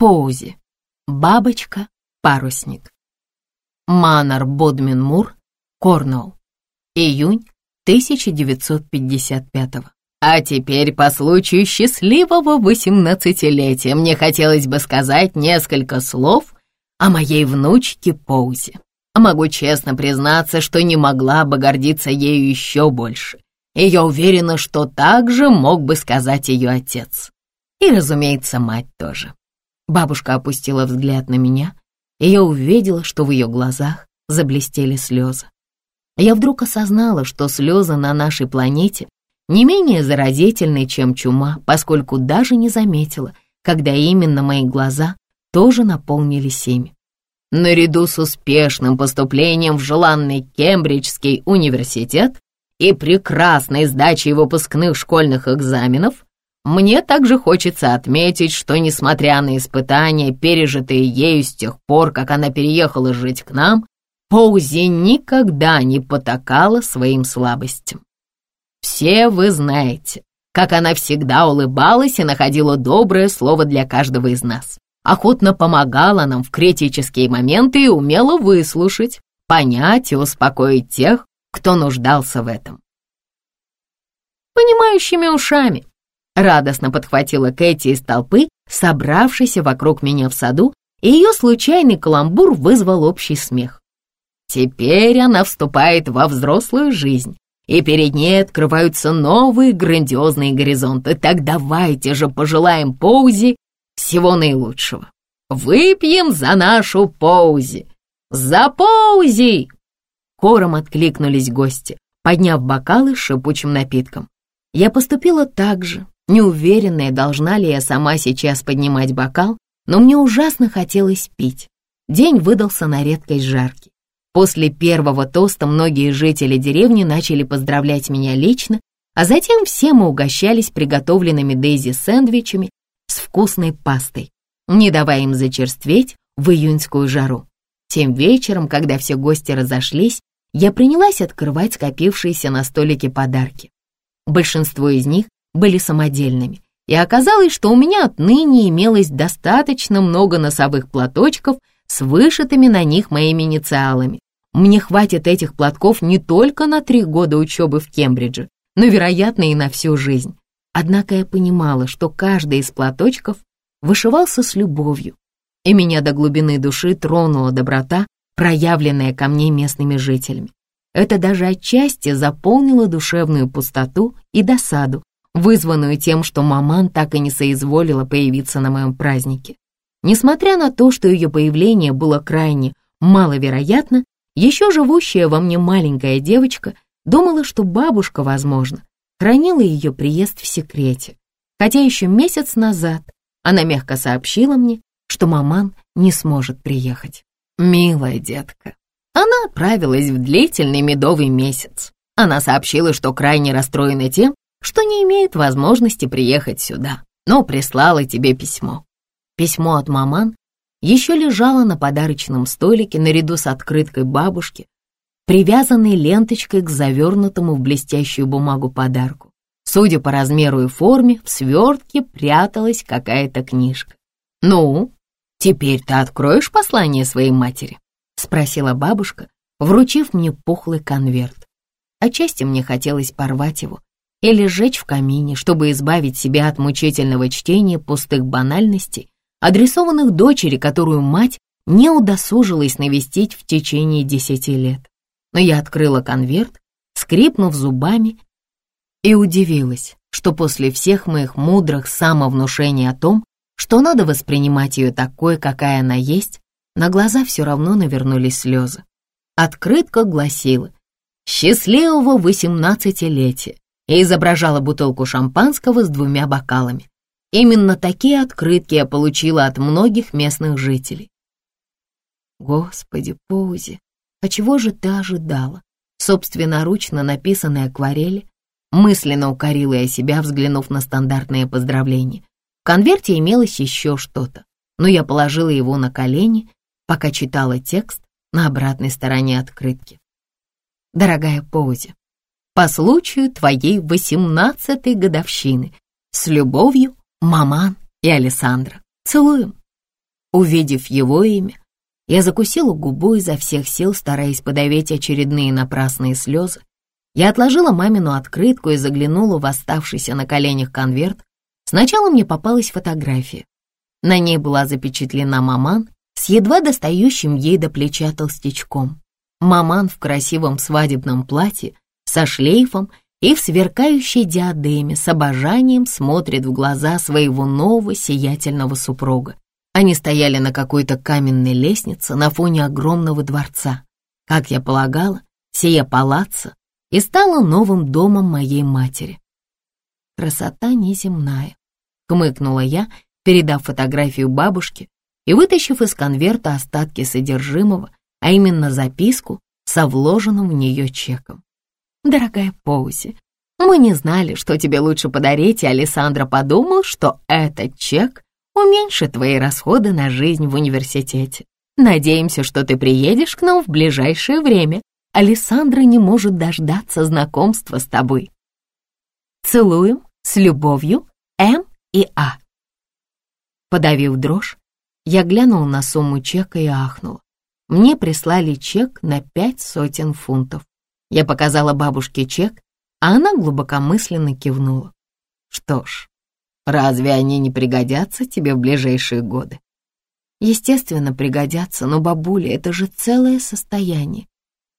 Поузи. Бабочка-парусник. Манор Бодмин Мур, Корнуолл. Июнь 1955 А теперь по случаю счастливого восемнадцатилетия мне хотелось бы сказать несколько слов о моей внучке Поузе. Могу честно признаться, что не могла бы гордиться ею еще больше. И я уверена, что так же мог бы сказать ее отец. И, разумеется, мать тоже. Бабушка опустила взгляд на меня, и я увидела, что в ее глазах заблестели слезы. Я вдруг осознала, что слезы на нашей планете не менее заразительны, чем чума, поскольку даже не заметила, когда именно мои глаза тоже наполнились ими. Наряду с успешным поступлением в желанный Кембриджский университет и прекрасной сдачей выпускных школьных экзаменов, мне также хочется отметить, что, несмотря на испытания, пережитые ею с тех пор, как она переехала жить к нам, Поузи никогда не потакала своим слабостям. Все вы знаете, как она всегда улыбалась и находила доброе слово для каждого из нас. Охотно помогала нам в критические моменты и умела выслушать, понять и успокоить тех, кто нуждался в этом. Понимающими ушами радостно подхватила Кэти из толпы, собравшейся вокруг меня в саду, и ее случайный каламбур вызвал общий смех. Теперь она вступает во взрослую жизнь, и перед ней открываются новые грандиозные горизонты. Так давайте же пожелаем Поузи всего наилучшего. Выпьем за нашу Поузи! За Поузи! Хором откликнулись гости, подняв бокалы с шипучим напитком. Я поступила так же, неуверенная, должна ли я сама сейчас поднимать бокал, но мне ужасно хотелось пить. День выдался на редкость жаркий. После первого тоста многие жители деревни начали поздравлять меня лично, а затем все мы угощались приготовленными Дейзи сэндвичами с вкусной пастой, не давая им зачерстветь в июньскую жару. Тем вечером, когда все гости разошлись, я принялась открывать скопившиеся на столике подарки. Большинство из них были самодельными, и оказалось, что у меня отныне имелось достаточно много носовых платочков с вышитыми на них моими инициалами. Мне хватит этих платков не только на три года учебы в Кембридже, но, вероятно, и на всю жизнь. Однако я понимала, что каждый из платочков вышивался с любовью, и меня до глубины души тронула доброта, проявленная ко мне местными жителями. Это даже отчасти заполнило душевную пустоту и досаду, вызванную тем, что маман так и не соизволила появиться на моем празднике. Несмотря на то, что ее появление было крайне маловероятно, еще живущая во мне маленькая девочка думала, что бабушка, возможно, хранила ее приезд в секрете, хотя еще месяц назад она мягко сообщила мне, что маман не сможет приехать. Милая детка, она отправилась в длительный медовый месяц. Она сообщила, что крайне расстроена тем, что не имеет возможности приехать сюда, но прислала тебе письмо. Письмо от маман еще лежало на подарочном столике наряду с открыткой бабушки, привязанной ленточкой к завернутому в блестящую бумагу подарку. Судя по размеру и форме, в свертке пряталась какая-то книжка. «Ну, теперь ты откроешь послание своей матери?» — спросила бабушка, вручив мне пухлый конверт. Отчасти мне хотелось порвать его, или сжечь в камине, чтобы избавить себя от мучительного чтения пустых банальностей, адресованных дочери, которую мать не удосужилась навестить в течение десяти лет. Но я открыла конверт, скрипнув зубами, и удивилась, что после всех моих мудрых самовнушений о том, что надо воспринимать ее такой, какая она есть, на глаза все равно навернулись слезы. Открытка гласила «Счастливого восемнадцатилетия!» И изображала бутылку шампанского с двумя бокалами. Именно такие открытки я получила от многих местных жителей. Господи, Поузи, а чего же ты ожидала? Собственноручно написанной акварели? Мысленно укорила я себя, взглянув на стандартное поздравление. В конверте имелось еще что-то, но я положила его на колени, пока читала текст на обратной стороне открытки. Дорогая Поузи, по случаю твоей восемнадцатой годовщины. С любовью, Маман и Александра. Целуем. Увидев его имя, я закусила губу изо всех сил, стараясь подавить очередные напрасные слезы. Я отложила мамину открытку и заглянула в оставшийся на коленях конверт. Сначала мне попалась фотография. На ней была запечатлена маман с едва достающим ей до плеча толстячком. Маман в красивом свадебном платье, со шлейфом и в сверкающей диадеме с обожанием смотрит в глаза своего нового сиятельного супруга. Они стояли на какой-то каменной лестнице на фоне огромного дворца. Как я полагала, сия палаца и стала новым домом моей матери. Красота неземная, хмыкнула я, передав фотографию бабушке и вытащив из конверта остатки содержимого, а именно записку со вложенным в нее чеком. «Дорогая Поузи, мы не знали, что тебе лучше подарить, и Александра подумал, что этот чек уменьшит твои расходы на жизнь в университете. Надеемся, что ты приедешь к нам в ближайшее время. Александра не может дождаться знакомства с тобой. Целуем с любовью М и А. Подавив дрожь, я глянул на сумму чека и ахнул. Мне прислали чек на пять сотен фунтов. Я показала бабушке чек, а она глубокомысленно кивнула. Что ж, разве они не пригодятся тебе в ближайшие годы? Естественно, пригодятся, но бабуля, это же целое состояние.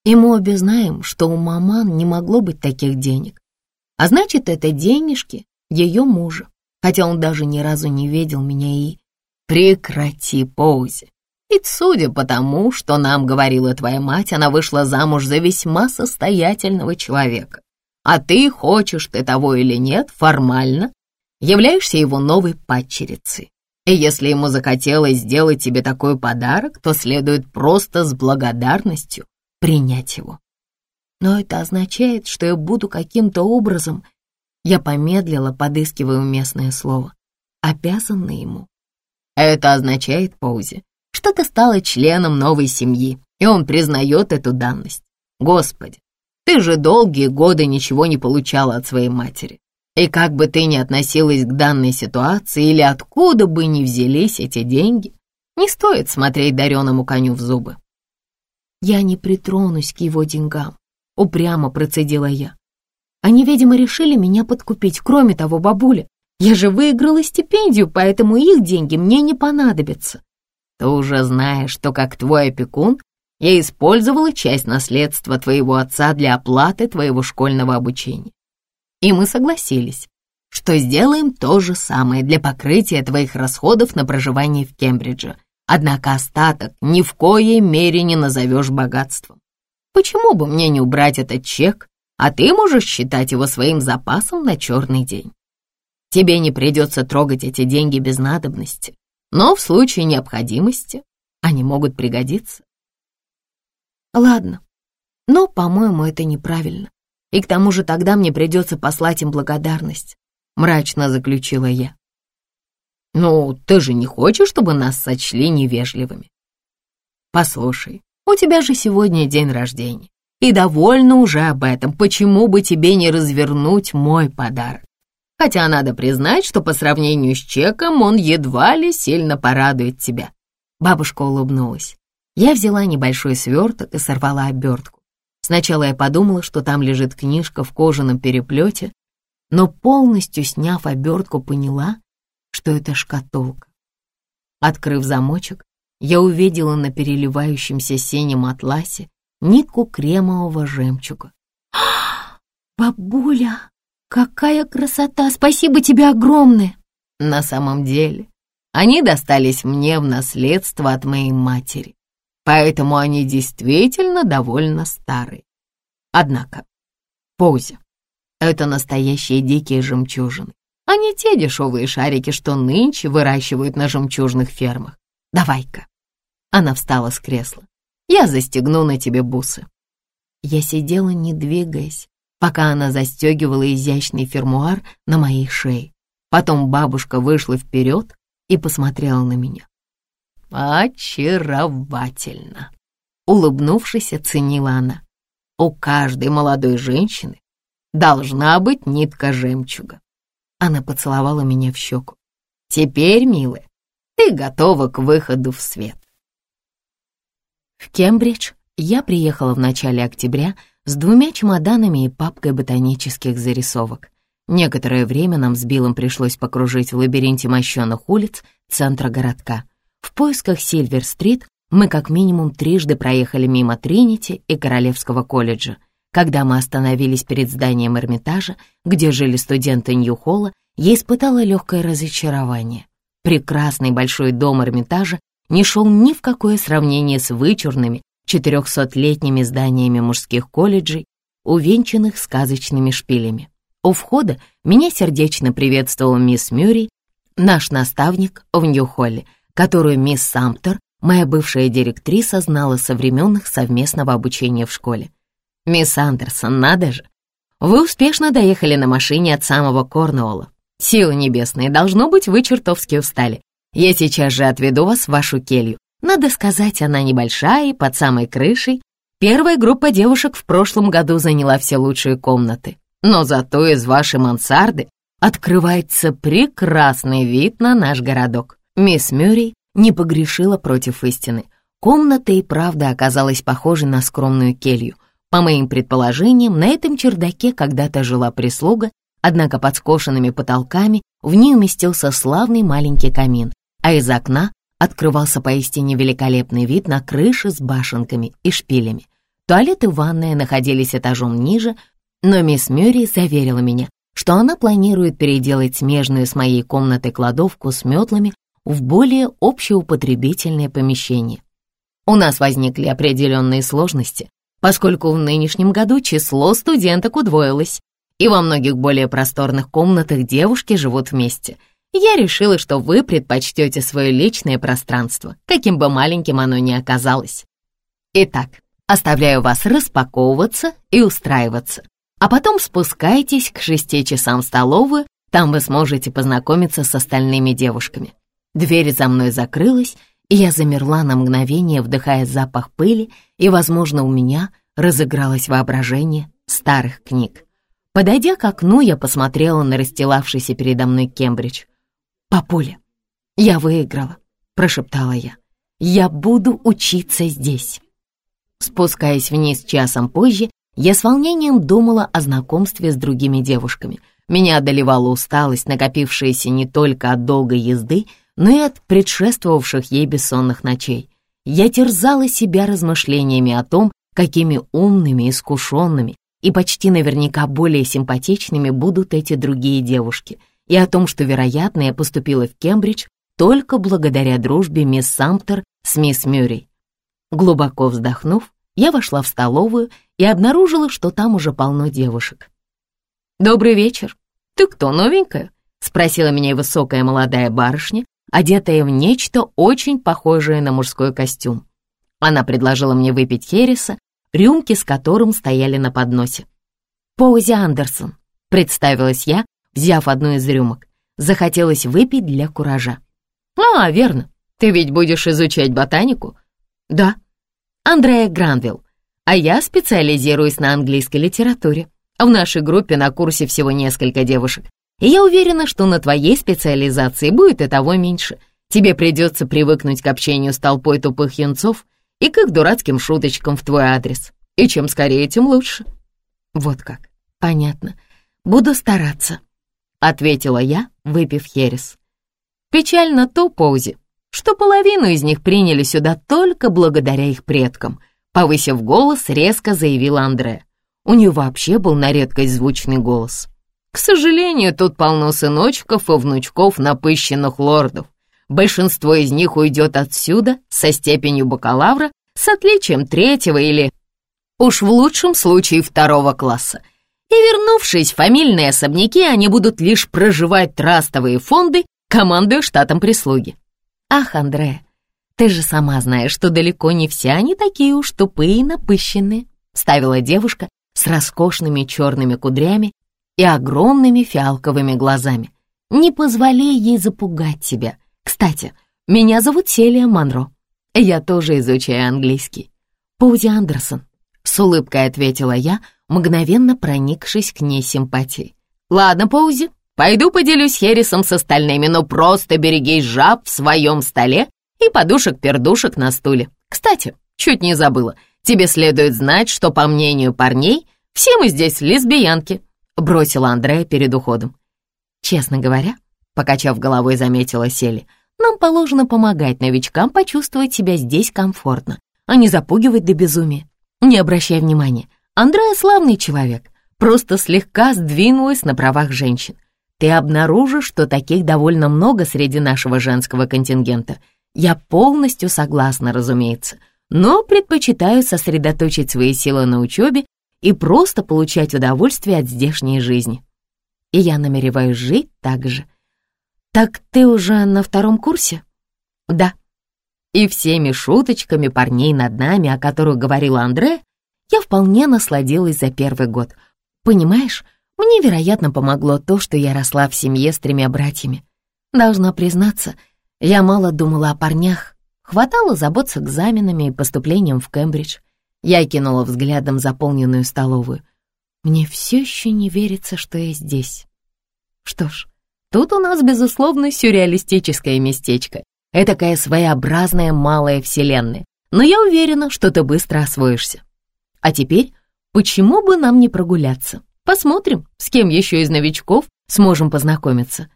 И мы обе знаем, что у маман не могло быть таких денег. А значит, это денежки ее мужа, хотя он даже ни разу не видел меня и... Прекрати, Поузи. Ведь судя по тому, что нам говорила твоя мать, она вышла замуж за весьма состоятельного человека. А ты, хочешь ты того или нет, формально являешься его новой падчерицей. И если ему захотелось сделать тебе такой подарок, то следует просто с благодарностью принять его. Но это означает, что я буду каким-то образом, я помедлила, подыскивая уместное слово, обязана ему. Это означает, Паузи, что ты стала членом новой семьи, и он признает эту данность. Господи, ты же долгие годы ничего не получала от своей матери. И как бы ты ни относилась к данной ситуации или откуда бы ни взялись эти деньги, не стоит смотреть дареному коню в зубы. Я не притронусь к его деньгам, упрямо процедила я. Они, видимо, решили меня подкупить. Кроме того, бабуля, я же выиграла стипендию, поэтому их деньги мне не понадобятся. Ты уже знаешь, что как твой опекун я использовала часть наследства твоего отца для оплаты твоего школьного обучения. И мы согласились, что сделаем то же самое для покрытия твоих расходов на проживание в Кембридже. Однако остаток ни в коей мере не назовешь богатством. Почему бы мне не убрать этот чек, а ты можешь считать его своим запасом на черный день? Тебе не придется трогать эти деньги без надобности, но в случае необходимости они могут пригодиться. Ладно, но, по-моему, это неправильно. И к тому же тогда мне придется послать им благодарность, мрачно заключила я. Ну, ты же не хочешь, чтобы нас сочли невежливыми? Послушай, у тебя же сегодня день рождения, и довольно уже об этом, почему бы тебе не развернуть мой подарок? Хотя надо признать, что по сравнению с чеком он едва ли сильно порадует тебя». Бабушка улыбнулась. Я взяла небольшой сверток и сорвала обертку. Сначала я подумала, что там лежит книжка в кожаном переплете, но полностью сняв обертку, поняла, что это шкатулка. Открыв замочек, я увидела на переливающемся синем атласе нитку кремового жемчуга. «Бабуля!» «Какая красота! Спасибо тебе огромное!» На самом деле, они достались мне в наследство от моей матери, поэтому они действительно довольно старые. Однако, Позе, это настоящие дикие жемчужины, а не те дешевые шарики, что нынче выращивают на жемчужных фермах. Давай-ка. Она встала с кресла. Я застегну на тебе бусы. Я сидела, не двигаясь, пока она застегивала изящный фермуар на моей шее. Потом бабушка вышла вперед и посмотрела на меня. «Очаровательно!» Улыбнувшись, оценила она. «У каждой молодой женщины должна быть нитка жемчуга». Она поцеловала меня в щеку. «Теперь, милая, ты готова к выходу в свет. В Кембридж я приехала в начале октября с двумя чемоданами и папкой ботанических зарисовок. Некоторое время нам с Биллом пришлось покружить в лабиринте мощенных улиц центра городка. В поисках Сильвер-стрит мы как минимум трижды проехали мимо Тринити и Королевского колледжа. Когда мы остановились перед зданием Эрмитажа, где жили студенты Нью-Холла, я испытала легкое разочарование. Прекрасный большой дом Эрмитажа не шел ни в какое сравнение с вычурными четырехсотлетними зданиями мужских колледжей, увенчанных сказочными шпилями. У входа меня сердечно приветствовала мисс Мюррей, наш наставник в Нью-Холле, которую мисс Самптер, моя бывшая директриса, знала со времен их совместного обучения в школе. «Мисс Андерсон, надо же! Вы успешно доехали на машине от самого Корнуолла. Силы небесные, должно быть, вы чертовски устали. Я сейчас же отведу вас в вашу келью. Надо сказать, она небольшая и под самой крышей. Первая группа девушек в прошлом году заняла все лучшие комнаты. Но зато из вашей мансарды открывается прекрасный вид на наш городок. Мисс Мюррей не погрешила против истины. Комната и правда оказалась похожей на скромную келью. По моим предположениям, на этом чердаке когда-то жила прислуга, Однако под скошенными потолками в ней уместился славный маленький камин, а из окна открывался поистине великолепный вид на крыши с башенками и шпилями. Туалет и ванная находились этажом ниже, но мисс Мюррей заверила меня, что она планирует переделать смежную с моей комнатой кладовку с метлами в более общеупотребительное помещение. У нас возникли определенные сложности, поскольку в нынешнем году число студенток удвоилось, и во многих более просторных комнатах девушки живут вместе. Я решила, что вы предпочтете свое личное пространство, каким бы маленьким оно ни оказалось. Итак, оставляю вас распаковываться и устраиваться, а потом спускайтесь к шести часам в столовую, там вы сможете познакомиться с остальными девушками. Дверь за мной закрылась, и я замерла на мгновение, вдыхая запах пыли, и, возможно, у меня разыгралось воображение старых книг. Подойдя к окну, я посмотрела на расстилавшийся передо мной Кембридж. «Папуля, я выиграла», — прошептала я. «Я буду учиться здесь». Спускаясь вниз часом позже, я с волнением думала о знакомстве с другими девушками. Меня одолевала усталость, накопившаяся не только от долгой езды, но и от предшествовавших ей бессонных ночей. Я терзала себя размышлениями о том, какими умными, искушенными и почти наверняка более симпатичными будут эти другие девушки, и о том, что, вероятно, я поступила в Кембридж только благодаря дружбе мисс Самптер с мисс Мюррей. Глубоко вздохнув, я вошла в столовую и обнаружила, что там уже полно девушек. «Добрый вечер. Ты кто, новенькая?» — спросила меня высокая молодая барышня, одетая в нечто очень похожее на мужской костюм. Она предложила мне выпить хереса рюмки с которым стояли на подносе. «Поузи Андерсон», — представилась я, взяв одну из рюмок. Захотелось выпить для куража. «А, верно. Ты ведь будешь изучать ботанику?» «Да». «Андрея Гранвилл. А я специализируюсь на английской литературе. В нашей группе на курсе всего несколько девушек. И я уверена, что на твоей специализации будет и того меньше. Тебе придется привыкнуть к общению с толпой тупых юнцов и к их дурацким шуточкам в твой адрес. И чем скорее, тем лучше». «Вот как. Понятно. Буду стараться», — ответила я, выпив херес. «Печально то, Поузи, что половину из них приняли сюда только благодаря их предкам», — повысив голос, резко заявила Андре. У нее вообще был на редкость звучный голос. «К сожалению, тут полно сыночков и внучков напыщенных лордов, Большинство из них уйдет отсюда со степенью бакалавра с отличием третьего или, уж в лучшем случае, второго класса. И вернувшись в фамильные особняки, они будут лишь проживать трастовые фонды, командуя штатом прислуги. Ах, Андре, ты же сама знаешь, что далеко не все они такие уж тупые и напыщенные, ставила девушка с роскошными черными кудрями и огромными фиалковыми глазами. Не позволяй ей запугать тебя. Кстати, меня зовут Селия Монро. Я тоже изучаю английский. Паузи Андерсон. С улыбкой ответила я, мгновенно проникшись к ней симпатией. Ладно, Паузи, Пойду поделюсь хересом с остальными, но просто берегись жаб в своем столе и подушек-пердушек на стуле. Кстати, чуть не забыла, тебе следует знать, что, по мнению парней, все мы здесь лесбиянки», — бросила Андрея перед уходом. «Честно говоря», — покачав головой, заметила Сели, «нам положено помогать новичкам почувствовать себя здесь комфортно, а не запугивать до безумия. Не обращай внимания, Андрея славный человек, просто слегка сдвинулась на правах женщин. Ты обнаружишь, что таких довольно много среди нашего женского контингента. Я полностью согласна, разумеется, но предпочитаю сосредоточить свои силы на учебе и просто получать удовольствие от здешней жизни. И я намереваюсь жить так же. Так ты уже на втором курсе? Да. И всеми шуточками парней над нами, о которых говорила Андре, я вполне насладилась за первый год. Понимаешь, мне, вероятно, помогло то, что я росла в семье с тремя братьями. Должна признаться, я мало думала о парнях, хватало забот с экзаменами и поступлением в Кембридж. Я кинула взглядом заполненную столовую. Мне все еще не верится, что я здесь. Что ж, тут у нас, безусловно, сюрреалистическое местечко. Этакая своеобразная малая вселенная. Но я уверена, что ты быстро освоишься. А теперь, почему бы нам не прогуляться? Посмотрим, с кем еще из новичков сможем познакомиться.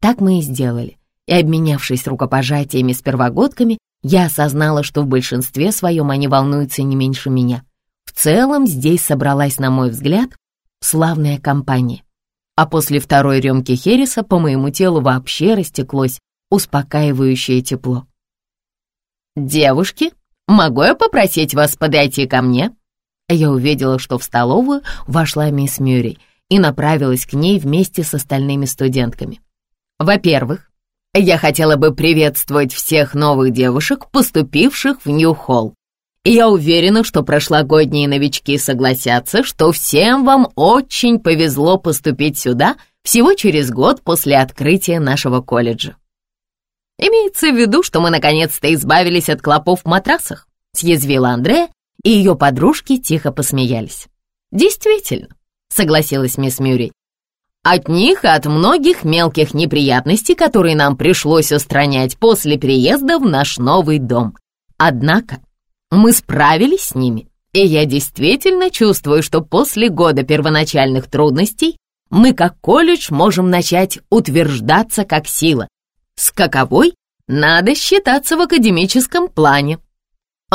Так мы и сделали. И обменявшись рукопожатиями с первогодками, я осознала, что в большинстве своем они волнуются не меньше меня. В целом здесь собралась, на мой взгляд, славная компания. А после второй рюмки Хереса по моему телу вообще растеклось успокаивающее тепло. «Девушки, могу я попросить вас подойти ко мне?» Я увидела, что в столовую вошла мисс Мюррей и направилась к ней вместе с остальными студентками. Во-первых, я хотела бы приветствовать всех новых девушек, поступивших в Нью-Холл. Я уверена, что прошлогодние новички согласятся, что всем вам очень повезло поступить сюда всего через год после открытия нашего колледжа. Имеется в виду, что мы наконец-то избавились от клопов в матрасах, съязвила Андрея и ее подружки тихо посмеялись. «Действительно», — согласилась мисс Мюррей, «от них и от многих мелких неприятностей, которые нам пришлось устранять после приезда в наш новый дом. Однако мы справились с ними, и я действительно чувствую, что после года первоначальных трудностей мы как колледж можем начать утверждаться как сила, с каковой надо считаться в академическом плане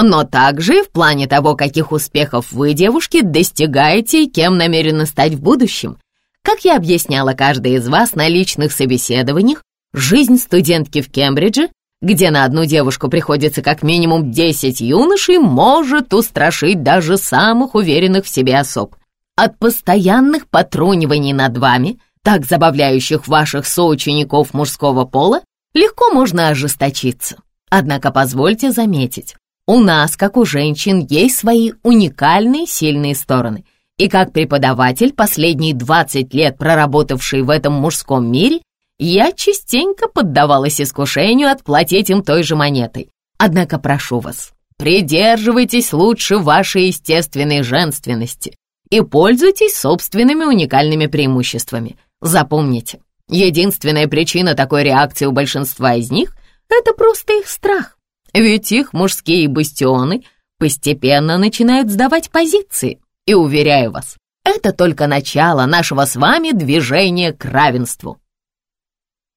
но также и в плане того, каких успехов вы, девушки, достигаете и кем намерены стать в будущем. Как я объясняла каждой из вас на личных собеседованиях, жизнь студентки в Кембридже, где на одну девушку приходится как минимум 10 юношей, может устрашить даже самых уверенных в себе особ. От постоянных потруниваний над вами, так забавляющих ваших соучеников мужского пола, легко можно ожесточиться. Однако позвольте заметить, у нас, как у женщин, есть свои уникальные сильные стороны. И как преподаватель, последние 20 лет проработавший в этом мужском мире, я частенько поддавалась искушению отплатить им той же монетой. Однако прошу вас, придерживайтесь лучше вашей естественной женственности и пользуйтесь собственными уникальными преимуществами. Запомните, единственная причина такой реакции у большинства из них — это просто их страх. Ведь их мужские бастионы постепенно начинают сдавать позиции. И уверяю вас, это только начало нашего с вами движения к равенству.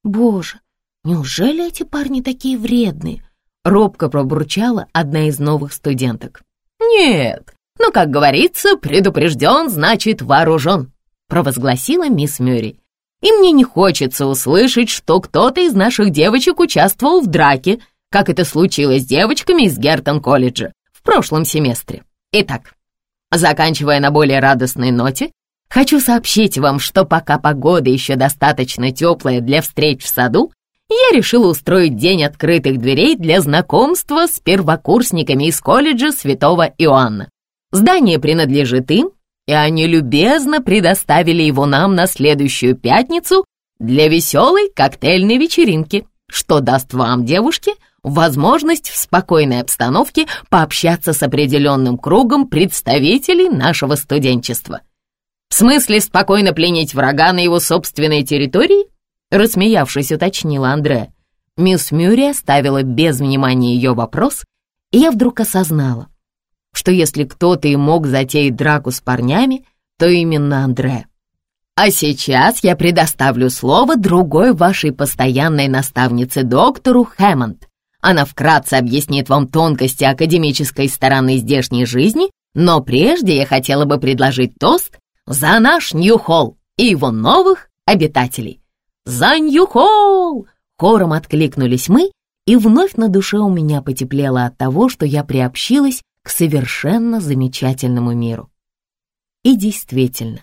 Боже, неужели эти парни такие вредные? Робко пробурчала одна из новых студенток. Нет, но, как говорится, предупрежден, значит вооружен, провозгласила мисс Мюррей. И мне не хочется услышать, что кто-то из наших девочек участвовал в драке как это случилось с девочками из Гертон-колледжа в прошлом семестре. Итак, заканчивая на более радостной ноте, хочу сообщить вам, что пока погода еще достаточно теплая для встреч в саду, я решила устроить день открытых дверей для знакомства с первокурсниками из колледжа Святого Иоанна. Здание принадлежит им, и они любезно предоставили его нам на следующую пятницу для веселой коктейльной вечеринки, что даст вам, девушки, возможность в спокойной обстановке пообщаться с определенным кругом представителей нашего студенчества. В смысле спокойно пленить врага на его собственной территории? Рассмеявшись, уточнила Андре. Мисс Мюрри оставила без внимания ее вопрос, и я вдруг осознала, что если кто-то и мог затеять драку с парнями, то именно Андре. А сейчас я предоставлю слово другой вашей постоянной наставнице, доктору Хэммонд. Она вкратце объяснит вам тонкости академической стороны здешней жизни, но прежде я хотела бы предложить тост за наш Нью-Холл и его новых обитателей. «За Нью-Холл!» — хором откликнулись мы, и вновь на душе у меня потеплело от того, что я приобщилась к совершенно замечательному миру. И действительно,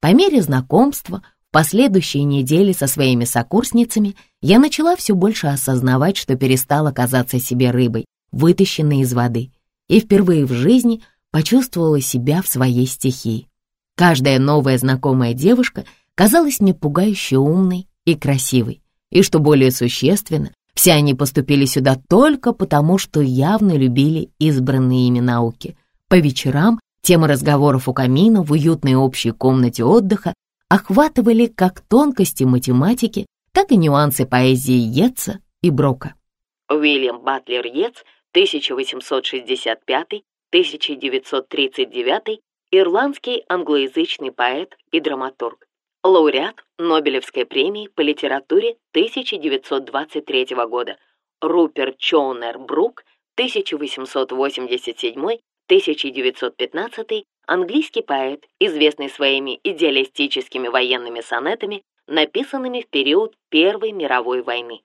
по мере знакомства, в последующие недели со своими сокурсницами я начала все больше осознавать, что перестала казаться себе рыбой, вытащенной из воды, и впервые в жизни почувствовала себя в своей стихии. Каждая новая знакомая девушка казалась мне пугающе умной и красивой, и, что более существенно, все они поступили сюда только потому, что явно любили избранные ими науки. По вечерам темы разговоров у камина в уютной общей комнате отдыха охватывали как тонкости математики, так и нюансы поэзии Йетса и Брока. Уильям Батлер Йетс, 1865-1939, ирландский англоязычный поэт и драматург лауреат Нобелевской премии по литературе 1923 года, Руперт Чоунер Брук, 1887-1915, английский поэт, известный своими идеалистическими военными сонетами, написанными в период Первой мировой войны.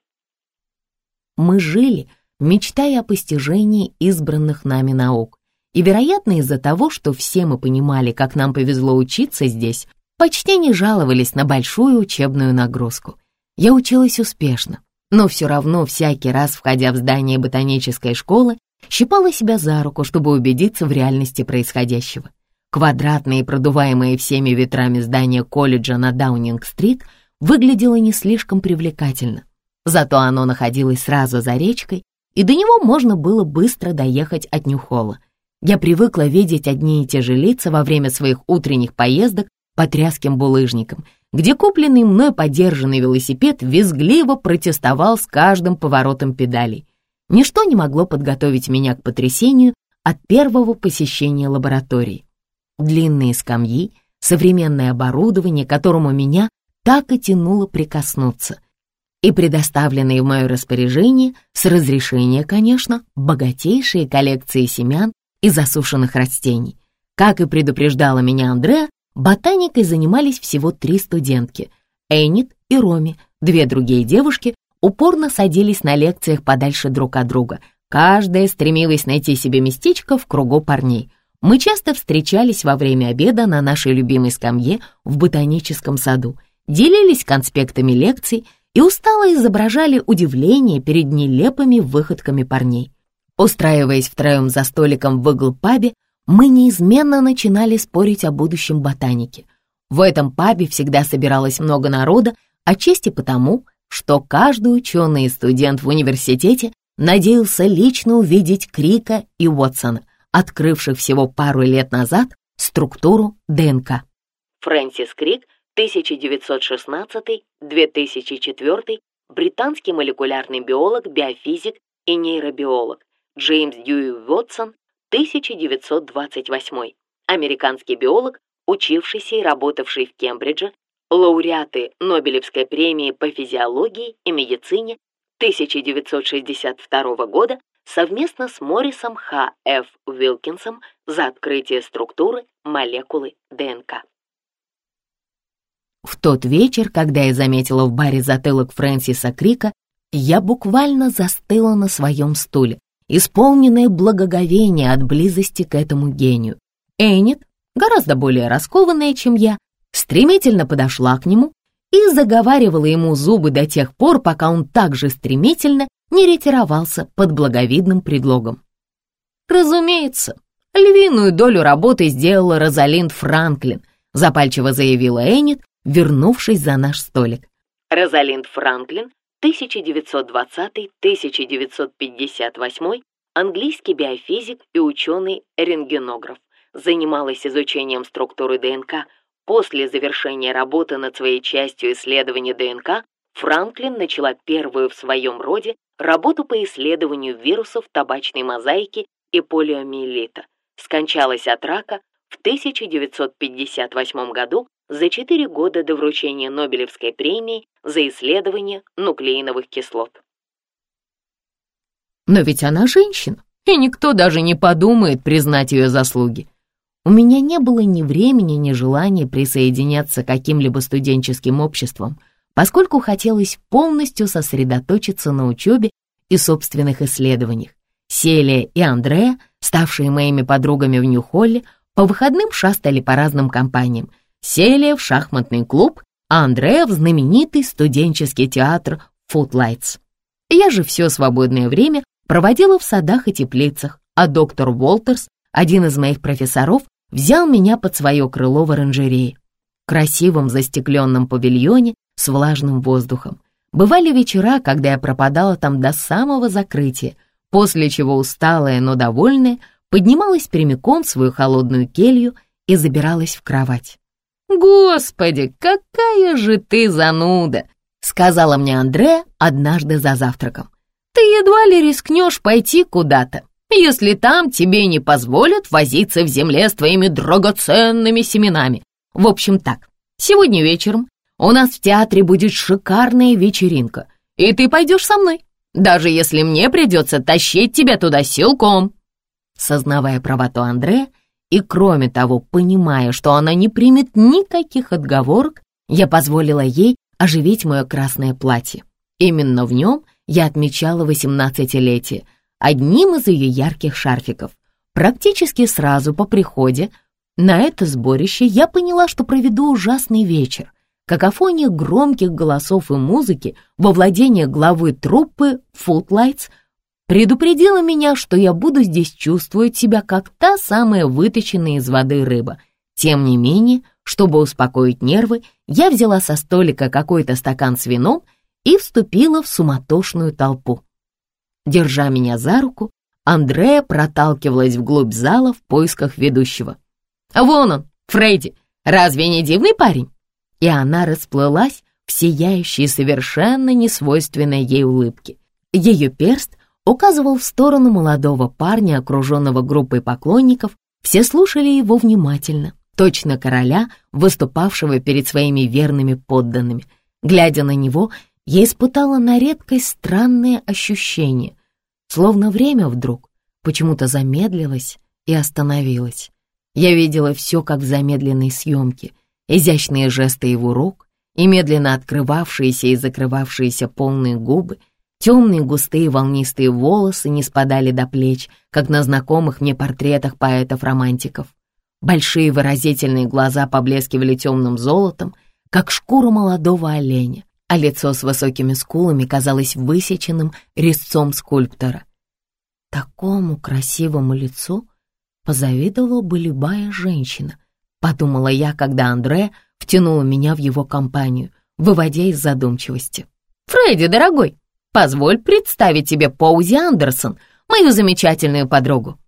Мы жили, мечтая о постижении избранных нами наук, и, вероятно, из-за того, что все мы понимали, как нам повезло учиться здесь, почти не жаловались на большую учебную нагрузку. Я училась успешно, но все равно всякий раз, входя в здание ботанической школы, щипала себя за руку, чтобы убедиться в реальности происходящего. Квадратное и продуваемое всеми ветрами здание колледжа на Даунинг-стрит выглядело не слишком привлекательно. Зато оно находилось сразу за речкой, и до него можно было быстро доехать от Нью-Холла. Я привыкла видеть одни и те же лица во время своих утренних поездок по тряским булыжникам, где купленный мной подержанный велосипед визгливо протестовал с каждым поворотом педалей. Ничто не могло подготовить меня к потрясению от первого посещения лаборатории. Длинные скамьи, современное оборудование, которому меня так и тянуло прикоснуться, и предоставленные в мое распоряжение, с разрешения, конечно, богатейшие коллекции семян и засушенных растений. Как и предупреждала меня Андреа, Ботаникой занимались всего три студентки — Эннет и Роми. Две другие девушки упорно садились на лекциях подальше друг от друга. Каждая стремилась найти себе местечко в кругу парней. Мы часто встречались во время обеда на нашей любимой скамье в ботаническом саду, делились конспектами лекций и устало изображали удивление перед нелепыми выходками парней. Устраиваясь втроем за столиком в игл-пабе, мы неизменно начинали спорить о будущем ботаники. В этом пабе всегда собиралось много народа, отчасти потому, что каждый ученый и студент в университете надеялся лично увидеть Крика и Уотсона, открывших всего пару лет назад структуру ДНК. Фрэнсис Крик, 1916-2004, британский молекулярный биолог, биофизик и нейробиолог. Джеймс Дьюи Уотсон, 1928. Американский биолог, учившийся и работавший в Кембридже, лауреаты Нобелевской премии по физиологии и медицине 1962 года совместно с Моррисом Х. Ф. Уилкинсом за открытие структуры молекулы ДНК. В тот вечер, когда я заметила в баре затылок Фрэнсиса Крика, я буквально застыла на своем стуле, исполненное благоговение от близости к этому гению. Эннет, гораздо более раскованная, чем я, стремительно подошла к нему и заговаривала ему зубы до тех пор, пока он так же стремительно не ретировался под благовидным предлогом. «Разумеется, львиную долю работы сделала Розалинд Франклин», запальчиво заявила Эннет, вернувшись за наш столик. Розалинд Франклин 1920-1958, английский биофизик и ученый-рентгенограф, занималась изучением структуры ДНК, После завершения работы над своей частью исследования ДНК Франклин начала первую в своем роде работу по исследованию вирусов табачной мозаики и полиомиелита. Скончалась от рака в 1958 году за 4 года до вручения Нобелевской премии за исследование нуклеиновых кислот. Но ведь она женщина, и никто даже не подумает признать ее заслуги. У меня не было ни времени, ни желания присоединяться к каким-либо студенческим обществам, поскольку хотелось полностью сосредоточиться на учебе и собственных исследованиях. Селия и Андреа, ставшие моими подругами в Нью-Холле, по выходным шастали по разным компаниям. Селия в шахматный клуб, а Андреа в знаменитый студенческий театр Footlights. Я же все свободное время проводила в садах и теплицах, а доктор Уолтерс, один из моих профессоров, взял меня под свое крыло в оранжерее. Красивом застекленном павильоне с влажным воздухом. Бывали вечера, когда я пропадала там до самого закрытия, после чего усталая, но довольная, поднималась прямиком в свою холодную келью и забиралась в кровать. «Господи, какая же ты зануда!» — сказала мне Андреа однажды за завтраком. «Ты едва ли рискнешь пойти куда-то, если там тебе не позволят возиться в земле с твоими драгоценными семенами. В общем так, сегодня вечером у нас в театре будет шикарная вечеринка, и ты пойдешь со мной, даже если мне придется тащить тебя туда силком». Сознавая правоту Андрея и, кроме того, понимая, что она не примет никаких отговорок, я позволила ей оживить мое красное платье. Именно в нем я отмечала восемнадцатилетие, одним из ее ярких шарфиков. Практически сразу по приходе на это сборище я поняла, что проведу ужасный вечер. Какофония громких голосов и музыки во владении главы труппы Footlights предупредила меня, что я буду здесь чувствовать себя как та самая вытащенная из воды рыба. Тем не менее, чтобы успокоить нервы, я взяла со столика какой-то стакан с вином и вступила в суматошную толпу. Держа меня за руку, Андрея проталкивалась вглубь зала в поисках ведущего. «Вон он, Фредди! Разве не дивный парень?» и она расплылась в сияющей совершенно несвойственной ей улыбке. Ее перст указывал в сторону молодого парня, окруженного группой поклонников, все слушали его внимательно, точно короля, выступавшего перед своими верными подданными. Глядя на него, я испытала на редкость странное ощущение, словно время вдруг почему-то замедлилось и остановилось. Я видела все, как в замедленной съемке — изящные жесты его рук и медленно открывавшиеся и закрывавшиеся полные губы, темные густые волнистые волосы не спадали до плеч, как на знакомых мне портретах поэтов-романтиков. Большие выразительные глаза поблескивали темным золотом, как шкура молодого оленя, а лицо с высокими скулами казалось высеченным резцом скульптора. Такому красивому лицу позавидовала бы любая женщина — подумала я, когда Андре втянула меня в его компанию, выводя из задумчивости. «Фредди, дорогой, позволь представить тебе Поузи Андерсон, мою замечательную подругу».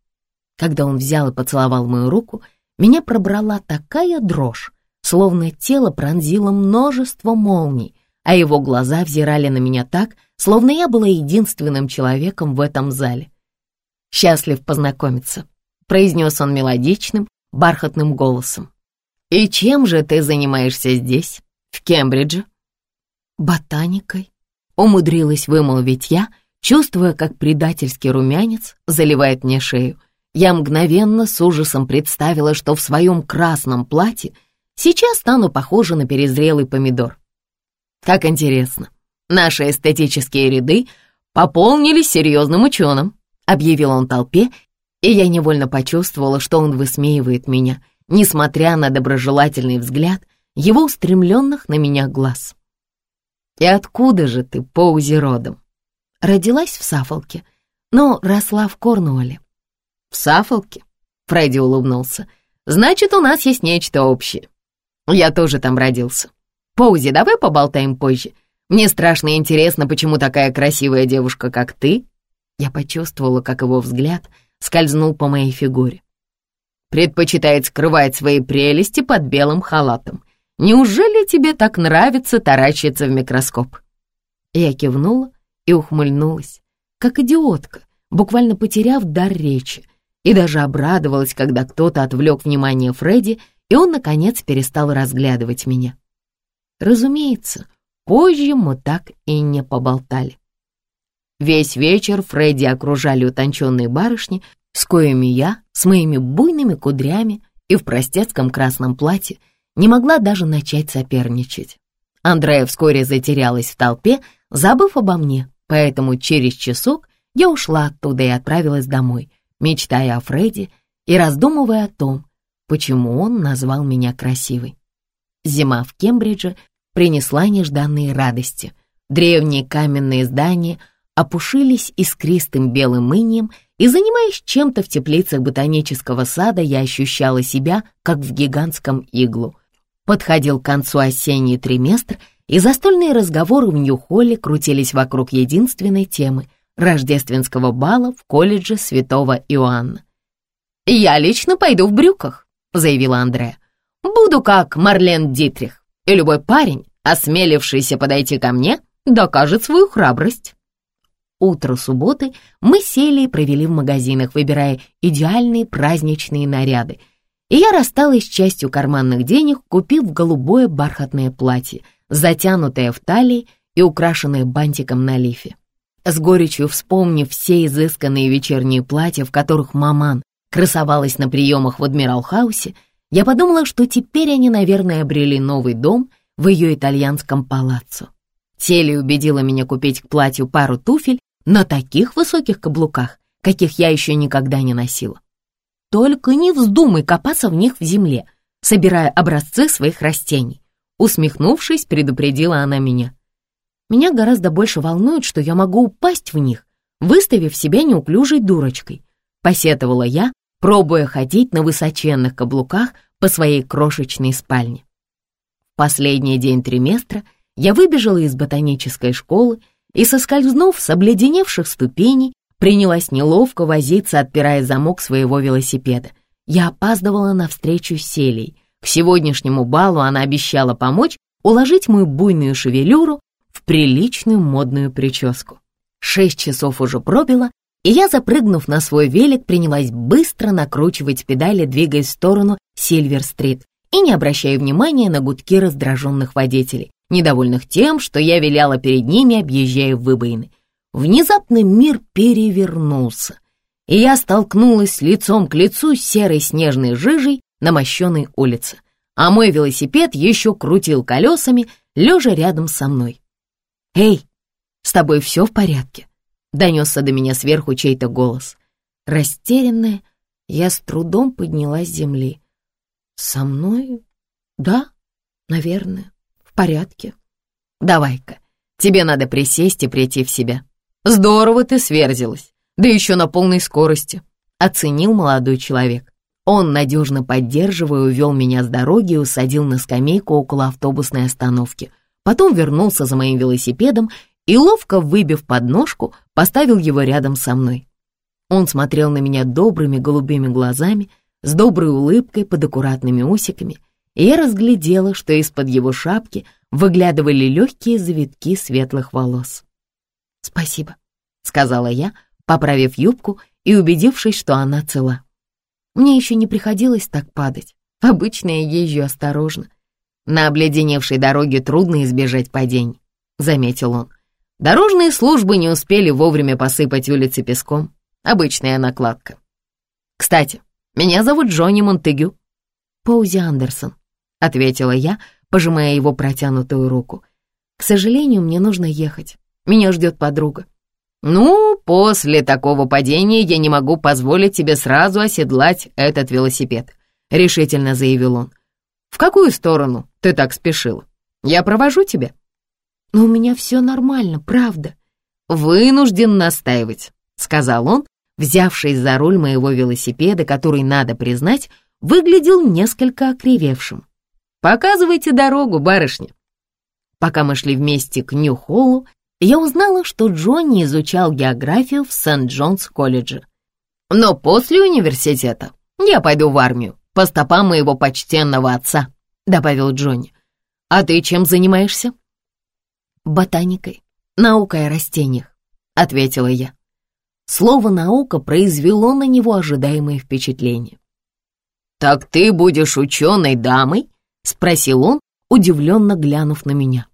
Когда он взял и поцеловал мою руку, меня пробрала такая дрожь, словно тело пронзило множество молний, а его глаза взирали на меня так, словно я была единственным человеком в этом зале. «Счастлив познакомиться», — произнес он мелодичным, бархатным голосом. «И чем же ты занимаешься здесь, в Кембридже?» «Ботаникой», — умудрилась вымолвить я, чувствуя, как предательский румянец заливает мне шею. Я мгновенно с ужасом представила, что в своем красном платье сейчас стану похожа на перезрелый помидор. Как интересно, наши эстетические ряды пополнились серьезным ученым, объявил он толпе и я невольно почувствовала, что он высмеивает меня, несмотря на доброжелательный взгляд его устремленных на меня глаз. «И откуда же ты, Поузи, родом?» Родилась в Сафолке, но росла в Корнуолле. «В Сафолке?» — Фредди улыбнулся. «Значит, у нас есть нечто общее. Я тоже там родился. Поузи, давай поболтаем позже. Мне страшно интересно, почему такая красивая девушка, как ты...» Я почувствовала, как его взгляд — скользнул по моей фигуре. предпочитает скрывать свои прелести под белым халатом. Неужели тебе так нравится таращиться в микроскоп?» Я кивнула и ухмыльнулась, как идиотка, буквально потеряв дар речи, и даже обрадовалась, когда кто-то отвлек внимание Фредди, и он, наконец, перестал разглядывать меня. Разумеется, позже мы так и не поболтали. Весь вечер Фредди окружали утонченные барышни, с коими я, с моими буйными кудрями и в простецком красном платье, не могла даже начать соперничать. Андрея вскоре затерялась в толпе, забыв обо мне, поэтому через часок я ушла оттуда и отправилась домой, мечтая о Фредди и раздумывая о том, почему он назвал меня красивой. Зима в Кембридже принесла нежданные радости. Древние каменные здания опушились искристым белым инием, и, занимаясь чем-то в теплицах ботанического сада, я ощущала себя, как в гигантском иглу. Подходил к концу осенний триместр, и застольные разговоры в Нью-Холле крутились вокруг единственной темы — рождественского бала в колледже Святого Иоанна. «Я лично пойду в брюках», — заявила Андреа. «Буду как Марлен Дитрих, и любой парень, осмелившийся подойти ко мне, докажет свою храбрость». Утро субботы мы сели и провели в магазинах, выбирая идеальные праздничные наряды. И я рассталась с частью карманных денег, купив голубое бархатное платье, затянутое в талии и украшенное бантиком на лифе. С горечью вспомнив все изысканные вечерние платья, в которых маман красовалась на приемах в Адмирал-хаусе, я подумала, что теперь они, наверное, обрели новый дом в ее итальянском палаццо. Телли убедила меня купить к платью пару туфель на таких высоких каблуках, каких я еще никогда не носила. Только не вздумай копаться в них в земле, собирая образцы своих растений. Усмехнувшись, предупредила она меня. Меня гораздо больше волнует, что я могу упасть в них, выставив себя неуклюжей дурочкой. Посетовала я, пробуя ходить на высоченных каблуках по своей крошечной спальне. В последний день триместра я выбежала из ботанической школы и, соскользнув с обледеневших ступеней, принялась неловко возиться, отпирая замок своего велосипеда. Я опаздывала на встречу с Селей. К сегодняшнему балу она обещала помочь уложить мою буйную шевелюру в приличную модную прическу. Шесть часов уже пробило, и я, запрыгнув на свой велик, принялась быстро накручивать педали, двигаясь в сторону Сильвер-стрит и не обращая внимания на гудки раздраженных водителей, недовольных тем, что я виляла перед ними, объезжая выбоины. Внезапно мир перевернулся, и я столкнулась лицом к лицу с серой снежной жижей на мощенной улице, а мой велосипед еще крутил колесами, лежа рядом со мной. «Эй, с тобой все в порядке?» — донесся до меня сверху чей-то голос. Растерянная, я с трудом поднялась с земли. «Со мной? Да, наверное» порядке. Давай-ка, тебе надо присесть и прийти в себя. Здорово ты сверзилась, да еще на полной скорости, оценил молодой человек. Он, надежно поддерживая, увел меня с дороги и усадил на скамейку около автобусной остановки. Потом вернулся за моим велосипедом и, ловко выбив подножку, поставил его рядом со мной. Он смотрел на меня добрыми голубыми глазами, с доброй улыбкой под аккуратными усиками — и я разглядела, что из-под его шапки выглядывали легкие завитки светлых волос. «Спасибо», — сказала я, поправив юбку и убедившись, что она цела. Мне еще не приходилось так падать. Обычно я езжу осторожно. На обледеневшей дороге трудно избежать падений, — заметил он. Дорожные службы не успели вовремя посыпать улицы песком. Обычная накладка. Кстати, меня зовут Джонни Монтегю. Паузи Андерсон. — ответила я, пожимая его протянутую руку. «К сожалению, мне нужно ехать. Меня ждет подруга». «Ну, после такого падения я не могу позволить тебе сразу оседлать этот велосипед», — решительно заявил он. «В какую сторону ты так спешил? Я провожу тебя». «Но у меня все нормально, правда». «Вынужден настаивать», — сказал он, взявшись за руль моего велосипеда, который, надо признать, выглядел несколько окривевшим. Показывайте дорогу, барышня. Пока мы шли вместе к Нью-Холлу, я узнала, что Джонни изучал географию в Сент-Джонс-колледже. Но после университета «Я пойду в армию, по стопам моего почтенного отца», — добавил Джонни. «А ты чем занимаешься?» «Ботаникой, наукой о растениях», — ответила я. Слово «наука» произвело на него ожидаемое впечатление. «Так ты будешь ученой дамой?» — спросил он, удивленно глянув на меня.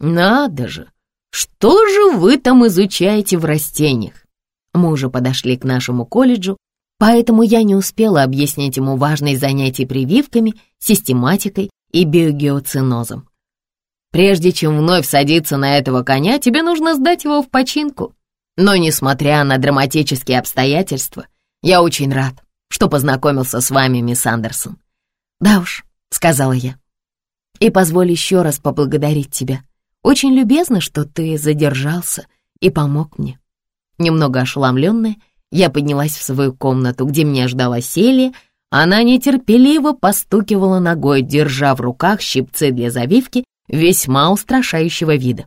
«Надо же! Что же вы там изучаете в растениях?» Мы уже подошли к нашему колледжу, поэтому я не успела объяснить ему важные занятия прививками, систематикой и биогеоцинозом. Прежде чем вновь садиться на этого коня, тебе нужно сдать его в починку. Но, несмотря на драматические обстоятельства, я очень рад, что познакомился с вами, мисс Андерсон. «Да уж», — сказала я. «И позволь еще раз поблагодарить тебя. Очень любезно, что ты задержался и помог мне». Немного ошеломленная, я поднялась в свою комнату, где меня ждала Селия. Она нетерпеливо постукивала ногой, держа в руках щипцы для завивки весьма устрашающего вида.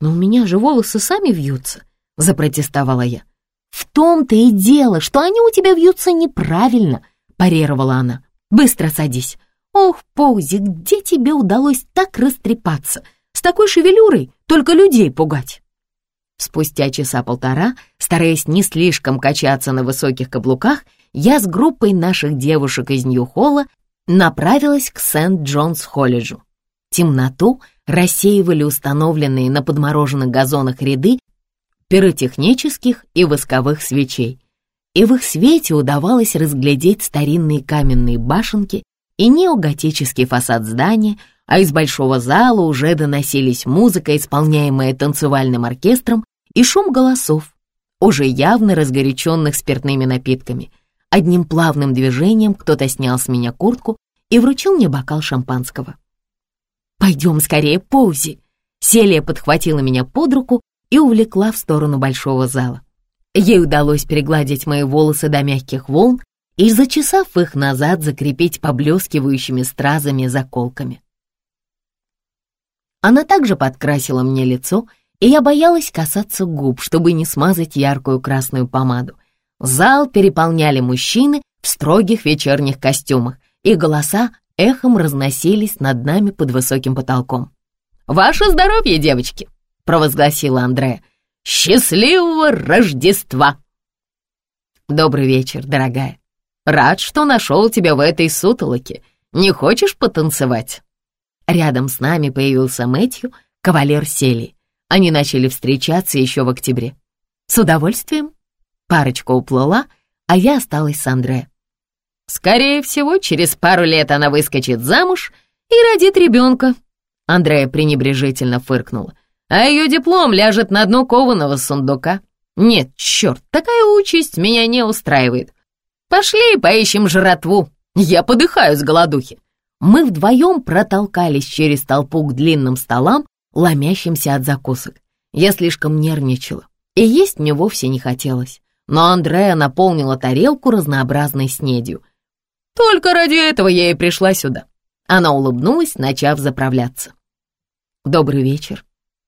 «Но у меня же волосы сами вьются», — запротестовала я. «В том-то и дело, что они у тебя вьются неправильно», — парировала она. «Быстро садись. Ох, Поузи, где тебе удалось так растрепаться? С такой шевелюрой только людей пугать». Спустя часа полтора, стараясь не слишком качаться на высоких каблуках, я с группой наших девушек из Нью-Холла направилась к Сент-Джонс-Холледжу. Темноту рассеивали установленные на подмороженных газонах ряды пиротехнических и восковых свечей, и в их свете удавалось разглядеть старинные каменные башенки и неоготический фасад здания, а из большого зала уже доносились музыка, исполняемая танцевальным оркестром, и шум голосов, уже явно разгоряченных спиртными напитками. Одним плавным движением кто-то снял с меня куртку и вручил мне бокал шампанского. «Пойдем скорее, Поузи!» Селия подхватила меня под руку и увлекла в сторону большого зала. Ей удалось перегладить мои волосы до мягких волн и, зачесав их назад, закрепить поблескивающими стразами заколками. Она также подкрасила мне лицо, и я боялась касаться губ, чтобы не смазать яркую красную помаду. Зал переполняли мужчины в строгих вечерних костюмах, и голоса эхом разносились над нами под высоким потолком. «Ваше здоровье, девочки!» — провозгласила Андрея. «Счастливого Рождества!» «Добрый вечер, дорогая. Рад, что нашел тебя в этой сутолоке. Не хочешь потанцевать?» Рядом с нами появился Мэтью, кавалер Сели. Они начали встречаться еще в октябре. С удовольствием. Парочка уплыла, а я осталась с Андре. Скорее всего, через пару лет она выскочит замуж и родит ребенка. Андрея пренебрежительно фыркнула. А ее диплом ляжет на дно кованого сундука. Нет, черт, такая участь меня не устраивает. Пошли поищем жратву. Я подыхаю с голодухи. Мы вдвоем протолкались через толпу к длинным столам, ломящимся от закусок. Я слишком нервничала, и есть мне вовсе не хотелось. Но Андрея наполнила тарелку разнообразной снедью. Только ради этого я и пришла сюда. Она улыбнулась, начав заправляться. «Добрый вечер.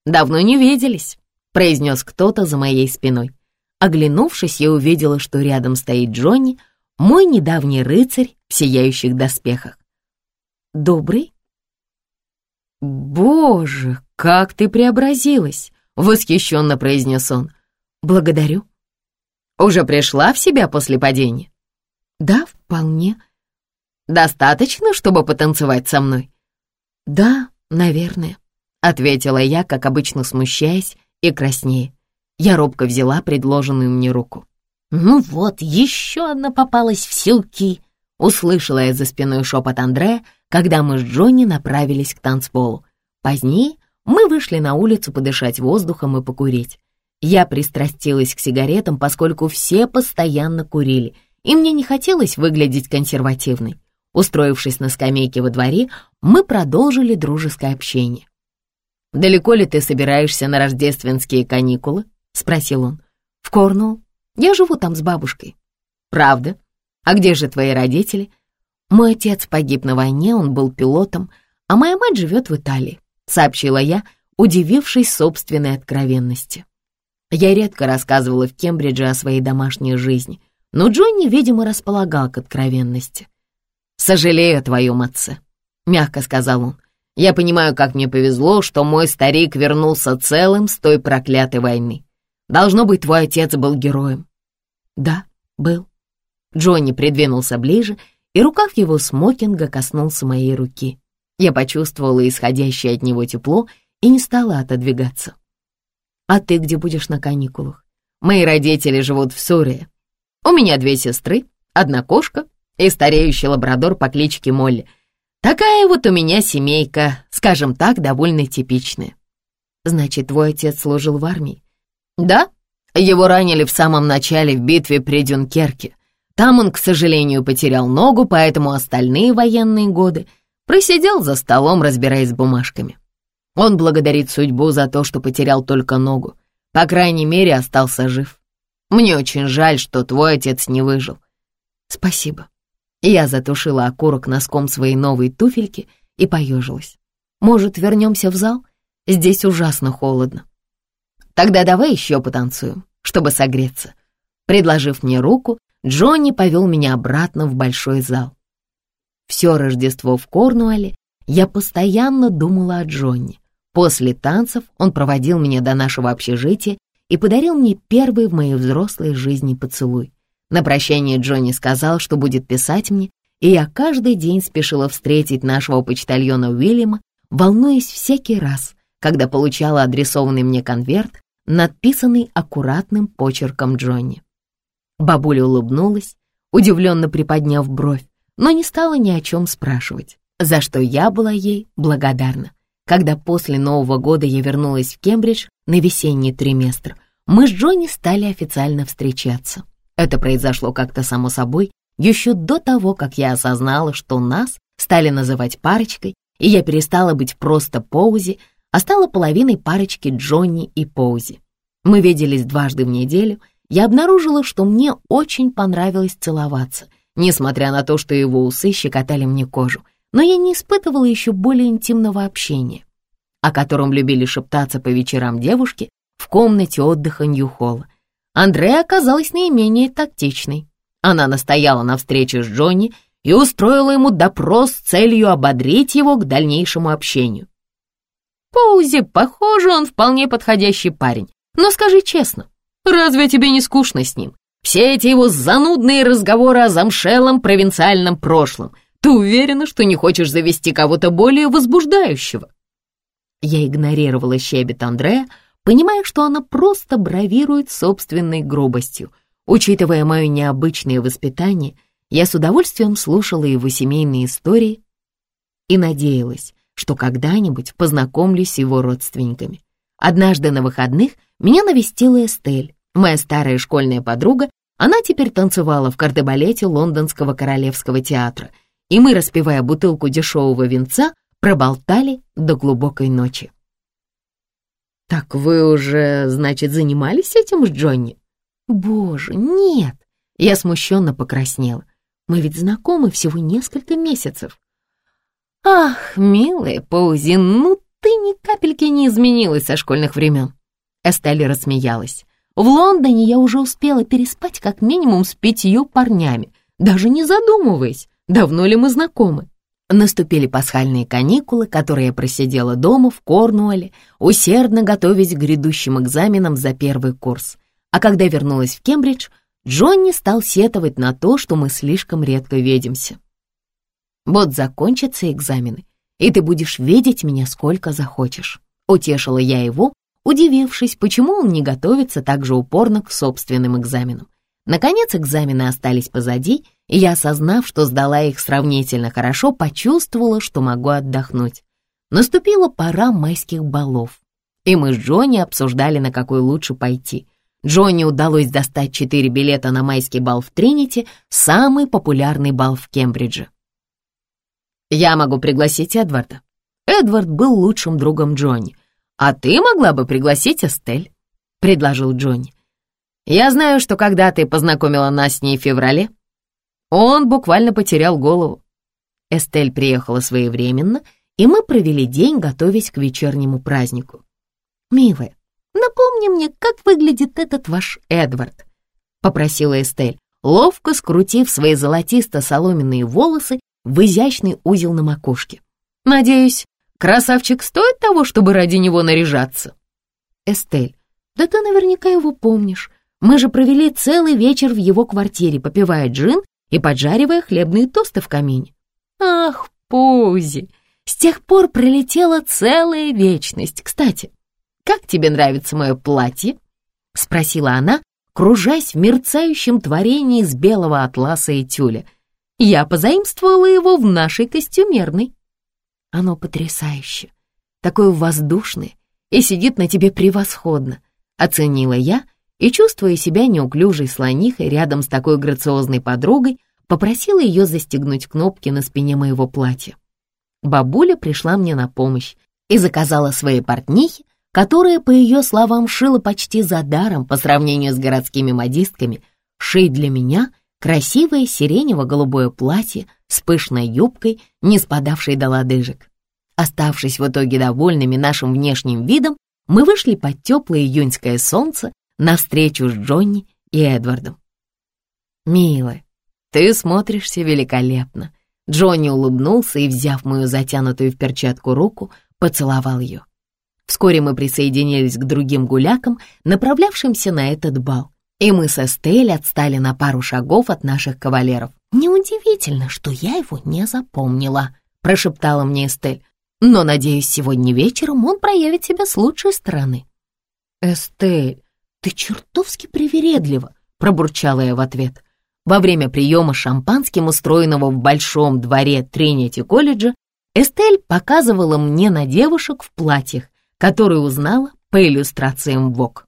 Давно не виделись», — произнес кто-то за моей спиной. Оглянувшись, я увидела, что рядом стоит Джонни, мой недавний рыцарь в сияющих доспехах. «Добрый?» «Боже, как ты преобразилась!» — восхищенно произнес он. «Благодарю». «Уже пришла в себя после падения?» «Да, вполне». «Достаточно, чтобы потанцевать со мной?» «Да, наверное», — ответила я, как обычно смущаясь и краснее. Я робко взяла предложенную мне руку. «Ну вот, еще одна попалась в силки!» Услышала я за спиной шепот Андрея, когда мы с Джонни направились к танцполу. Позднее мы вышли на улицу подышать воздухом и покурить. Я пристрастилась к сигаретам, поскольку все постоянно курили, и мне не хотелось выглядеть консервативной. Устроившись на скамейке во дворе, мы продолжили дружеское общение. «Далеко ли ты собираешься на рождественские каникулы?» — спросил он. «В Корнуолл. Я живу там с бабушкой». «Правда? А где же твои родители? Мой отец погиб на войне, он был пилотом, а моя мать живет в Италии, сообщила я, удивившись собственной откровенности. Я редко рассказывала в Кембридже о своей домашней жизни, но Джонни, видимо, располагал к откровенности. «Сожалею о твоем отце», — мягко сказал он. «Я понимаю, как мне повезло, что мой старик вернулся целым с той проклятой войны. Должно быть, твой отец был героем». «Да, был». Джонни придвинулся ближе, и рукав его смокинга коснулся моей руки. Я почувствовала исходящее от него тепло и не стала отодвигаться. «А ты где будешь на каникулах?» «Мои родители живут в Сурии. У меня две сестры, одна кошка и стареющий лабрадор по кличке Молли. Такая вот у меня семейка, скажем так, довольно типичная». «Значит, твой отец служил в армии?» «Да, его ранили в самом начале в битве при Дюнкерке. Там он, к сожалению, потерял ногу, поэтому остальные военные годы просидел за столом, разбираясь с бумажками. Он благодарит судьбу за то, что потерял только ногу. По крайней мере, остался жив. Мне очень жаль, что твой отец не выжил. Спасибо. Я затушила окурок носком своей новой туфельки и поежилась. Может, вернемся в зал? Здесь ужасно холодно. Тогда давай еще потанцуем, чтобы согреться. Предложив мне руку, Джонни повел меня обратно в большой зал. Все Рождество в Корнуолле я постоянно думала о Джонни. После танцев он проводил меня до нашего общежития и подарил мне первый в моей взрослой жизни поцелуй. На прощание Джонни сказал, что будет писать мне, и я каждый день спешила встретить нашего почтальона Уильяма, волнуясь всякий раз, когда получала адресованный мне конверт, надписанный аккуратным почерком Джонни. Бабуля улыбнулась, удивленно приподняв бровь, но не стала ни о чем спрашивать, за что я была ей благодарна. Когда после Нового года я вернулась в Кембридж на весенний триместр, мы с Джонни стали официально встречаться. Это произошло как-то само собой, еще до того, как я осознала, что нас стали называть парочкой, и я перестала быть просто Поузи, а стала половиной парочки Джонни и Поузи. Мы виделись дважды в неделю, я обнаружила, что мне очень понравилось целоваться, несмотря на то, что его усы щекотали мне кожу, но я не испытывала еще более интимного общения, о котором любили шептаться по вечерам девушки в комнате отдыха Нью-Холла. Андрея оказалась наименее тактичной. Она настояла на встрече с Джонни и устроила ему допрос с целью ободрить его к дальнейшему общению. «Паузи, похоже, он вполне подходящий парень, но скажи честно, Разве тебе не скучно с ним? Все эти его занудные разговоры о замшелом провинциальном прошлом. Ты уверена, что не хочешь завести кого-то более возбуждающего?» Я игнорировала щебет Андрея, понимая, что она просто бравирует собственной грубостью. Учитывая мое необычное воспитание, я с удовольствием слушала его семейные истории и надеялась, что когда-нибудь познакомлюсь с его родственниками. Однажды на выходных меня навестила Эстель, моя старая школьная подруга. Она теперь танцевала в кардебалете Лондонского королевского театра, и мы, распивая бутылку дешевого винца, проболтали до глубокой ночи. «Так вы уже, значит, занимались этим с Джонни?» «Боже, нет!» Я смущенно покраснела. «Мы ведь знакомы всего несколько месяцев». «Ах, милая Паузи, ну ты ни капельки не изменилась со школьных времен». Эстель рассмеялась. «В Лондоне я уже успела переспать как минимум с пятью парнями, даже не задумываясь, давно ли мы знакомы». Наступили пасхальные каникулы, которые я просидела дома в Корнуолле, усердно готовясь к грядущим экзаменам за первый курс. А когда вернулась в Кембридж, Джонни стал сетовать на то, что мы слишком редко видимся. Вот закончатся экзамены, и ты будешь видеть меня сколько захочешь. Утешила я его, удивившись, почему он не готовится так же упорно к собственным экзаменам. Наконец экзамены остались позади, я, осознав, что сдала их сравнительно хорошо, почувствовала, что могу отдохнуть. Наступила пора майских балов, и мы с Джонни обсуждали, на какой лучше пойти. Джонни удалось достать четыре билета на майский бал в Тринити, самый популярный бал в Кембридже. Я могу пригласить Эдварда. Эдвард был лучшим другом Джонни. А ты могла бы пригласить Эстель, предложил Джонни. Я знаю, что когда ты познакомила нас с ней в феврале, он буквально потерял голову. Эстель приехала своевременно, и мы провели день, готовясь к вечернему празднику. «Милая, напомни мне, как выглядит этот ваш Эдвард», — попросила Эстель. ловко скрутив свои золотисто-соломенные волосы в изящный узел на макушке. «Надеюсь, красавчик стоит того, чтобы ради него наряжаться?» «Эстель, да ты наверняка его помнишь. Мы же провели целый вечер в его квартире, попивая джин и поджаривая хлебные тосты в камине». «Ах, Пузи, с тех пор пролетела целая вечность. Кстати, как тебе нравится мое платье?» — спросила она, кружась в мерцающем творении из белого атласа и тюля. Я позаимствовала его в нашей костюмерной. Оно потрясающе, такое воздушное и сидит на тебе превосходно, оценила я и, чувствуя себя неуклюжей слонихой рядом с такой грациозной подругой, попросила ее застегнуть кнопки на спине моего платья. Бабуля пришла мне на помощь и заказала своей портнихе которая, по ее словам, шила почти за даром по сравнению с городскими модистками, шить для меня красивое сиренево-голубое платье с пышной юбкой, не спадавшей до лодыжек. Оставшись в итоге довольными нашим внешним видом, мы вышли под теплое июньское солнце навстречу с Джонни и Эдвардом. «Милая, ты смотришься великолепно», Джонни улыбнулся и, взяв мою затянутую в перчатку руку, поцеловал ее. Вскоре мы присоединились к другим гулякам, направлявшимся на этот бал, и мы со Стель отстали на пару шагов от наших кавалеров. «Неудивительно, что я его не запомнила», — прошептала мне Эстель. «Но, надеюсь, сегодня вечером он проявит себя с лучшей стороны». «Эстель, ты чертовски привередлива», — пробурчала я в ответ. Во время приема шампанским, устроенного в большом дворе Тринити колледжа, Эстель показывала мне на девушек в платьях, которую узнала по иллюстрациям ВОК.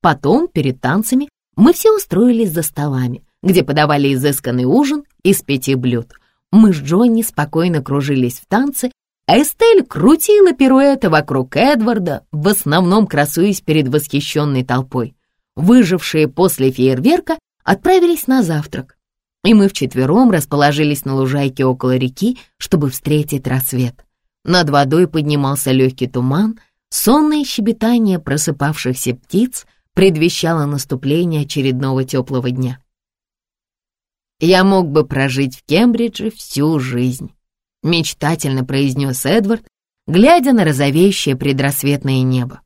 Потом, перед танцами, мы все устроились за столами, где подавали изысканный ужин из пяти блюд. Мы с Джонни спокойно кружились в танце, Эстель крутила пируэты вокруг Эдварда, в основном красуясь перед восхищенной толпой. Выжившие после фейерверка отправились на завтрак, и мы вчетвером расположились на лужайке около реки, чтобы встретить рассвет. Над водой поднимался легкий туман — Сонное щебетание просыпавшихся птиц предвещало наступление очередного теплого дня. «Я мог бы прожить в Кембридже всю жизнь», — мечтательно произнес Эдвард, глядя на розовеющее предрассветное небо.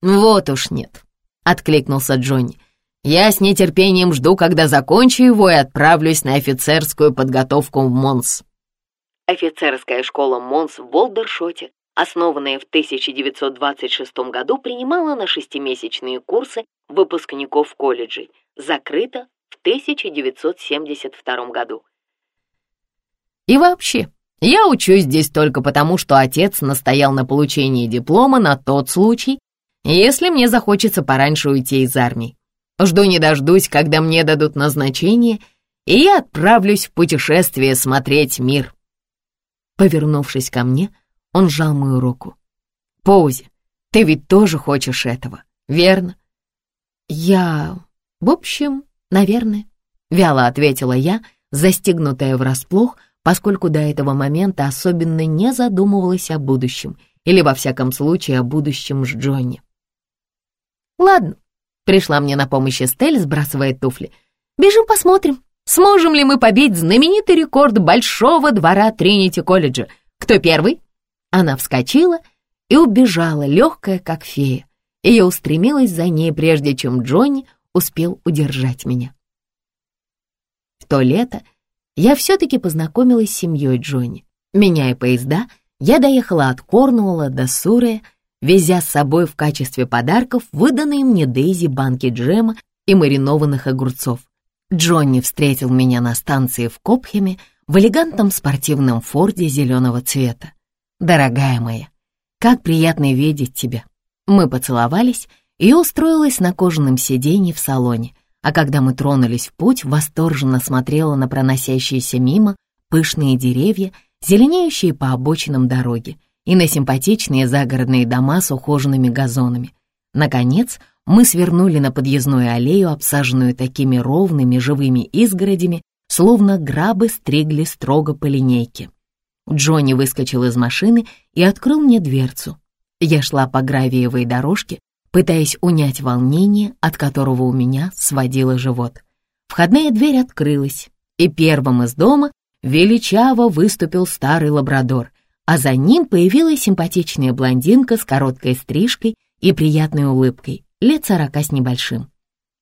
«Вот уж нет», — откликнулся Джонни. «Я с нетерпением жду, когда закончу его и отправлюсь на офицерскую подготовку в Монс». Офицерская школа Монс в Болдершоте основанная в 1926 году, принимала на шестимесячные курсы выпускников колледжей, закрыта в 1972 году. И вообще, я учусь здесь только потому, что отец настоял на получении диплома на тот случай, если мне захочется пораньше уйти из армии. Жду не дождусь, когда мне дадут назначение, и я отправлюсь в путешествие смотреть мир. Повернувшись ко мне, он сжал мою руку. «Поузи, ты ведь тоже хочешь этого, верно?» «Я... в общем, наверное», — вяло ответила я, застегнутая врасплох, поскольку до этого момента особенно не задумывалась о будущем, или, во всяком случае, о будущем с Джонни. «Ладно», — пришла мне на помощь Эстель, сбрасывая туфли. «Бежим посмотрим, сможем ли мы побить знаменитый рекорд большого двора Тринити-колледжа. Кто первый?» Она вскочила и убежала, легкая, как фея, и я устремилась за ней, прежде чем Джонни успел удержать меня. В то лето я все-таки познакомилась с семьей Джонни. Меняя поезда, я доехала от Корнуолла до Сурея, везя с собой в качестве подарков выданные мне Дейзи банки джема и маринованных огурцов. Джонни встретил меня на станции в Копхеме в элегантном спортивном форде зеленого цвета. «Дорогая моя, как приятно видеть тебя». Мы поцеловались, и устроилась на кожаном сиденье в салоне, а когда мы тронулись в путь, восторженно смотрела на проносящиеся мимо пышные деревья, зеленеющие по обочинам дороги, и на симпатичные загородные дома с ухоженными газонами. Наконец, мы свернули на подъездную аллею, обсаженную такими ровными живыми изгородями, словно грабы стригли строго по линейке. Джонни выскочил из машины и открыл мне дверцу. Я шла по гравиевой дорожке, пытаясь унять волнение, от которого у меня сводило живот. входная дверь открылась, и первым из дома величаво выступил старый лабрадор, а за ним появилась симпатичная блондинка с короткой стрижкой и приятной улыбкой, лет сорока с небольшим.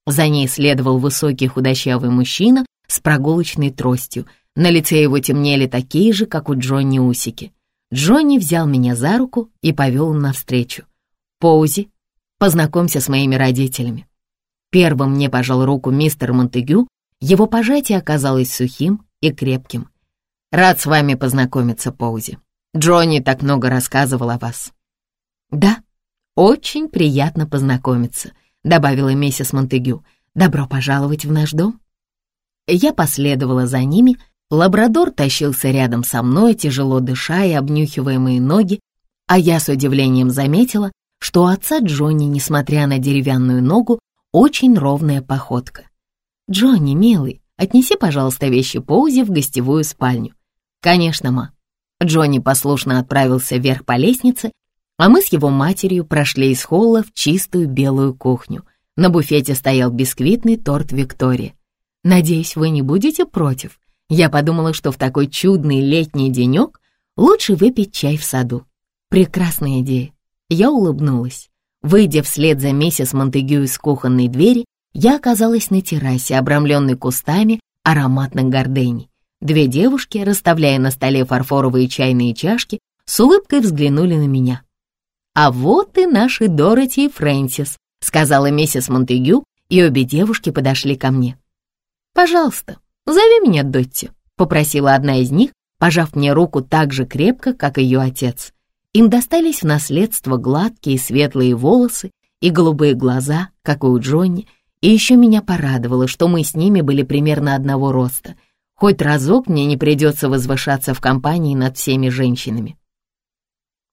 За ней следовал высокий худощавый мужчина с прогулочной тростью. На лице его темнели такие же, как у Джонни усики. Джонни взял меня за руку и повел навстречу. «Поузи, познакомься с моими родителями». Первым мне пожал руку мистер Монтегю, его пожатие оказалось сухим и крепким. «Рад с вами познакомиться, Поузи. Джонни так много рассказывал о вас». «Да, очень приятно познакомиться», — добавила миссис Монтегю. «Добро пожаловать в наш дом». Я последовала за ними, лабрадор тащился рядом со мной, тяжело дыша и обнюхивая мои ноги, а я с удивлением заметила, что у отца Джонни, несмотря на деревянную ногу, очень ровная походка. «Джонни, милый, отнеси, пожалуйста, вещи Поузи в гостевую спальню». «Конечно, ма». Джонни послушно отправился вверх по лестнице, а мы с его матерью прошли из холла в чистую белую кухню. На буфете стоял бисквитный торт Виктория. Надеюсь, вы не будете против. Я подумала, что в такой чудный летний денек лучше выпить чай в саду. Прекрасная идея. Я улыбнулась. Выйдя вслед за миссис Монтегю из кухонной двери, я оказалась на террасе, обрамленной кустами ароматных гордений. Две девушки, расставляя на столе фарфоровые чайные чашки, с улыбкой взглянули на меня. «А вот и наши Дороти и Фрэнсис», — сказала миссис Монтегю, и обе девушки подошли ко мне. «Пожалуйста, зови меня Дотти», — попросила одна из них, пожав мне руку так же крепко, как ее отец. Им достались в наследство гладкие светлые волосы и голубые глаза, как у Джонни, и еще меня порадовало, что мы с ними были примерно одного роста. Хоть разок мне не придется возвышаться в компании над всеми женщинами.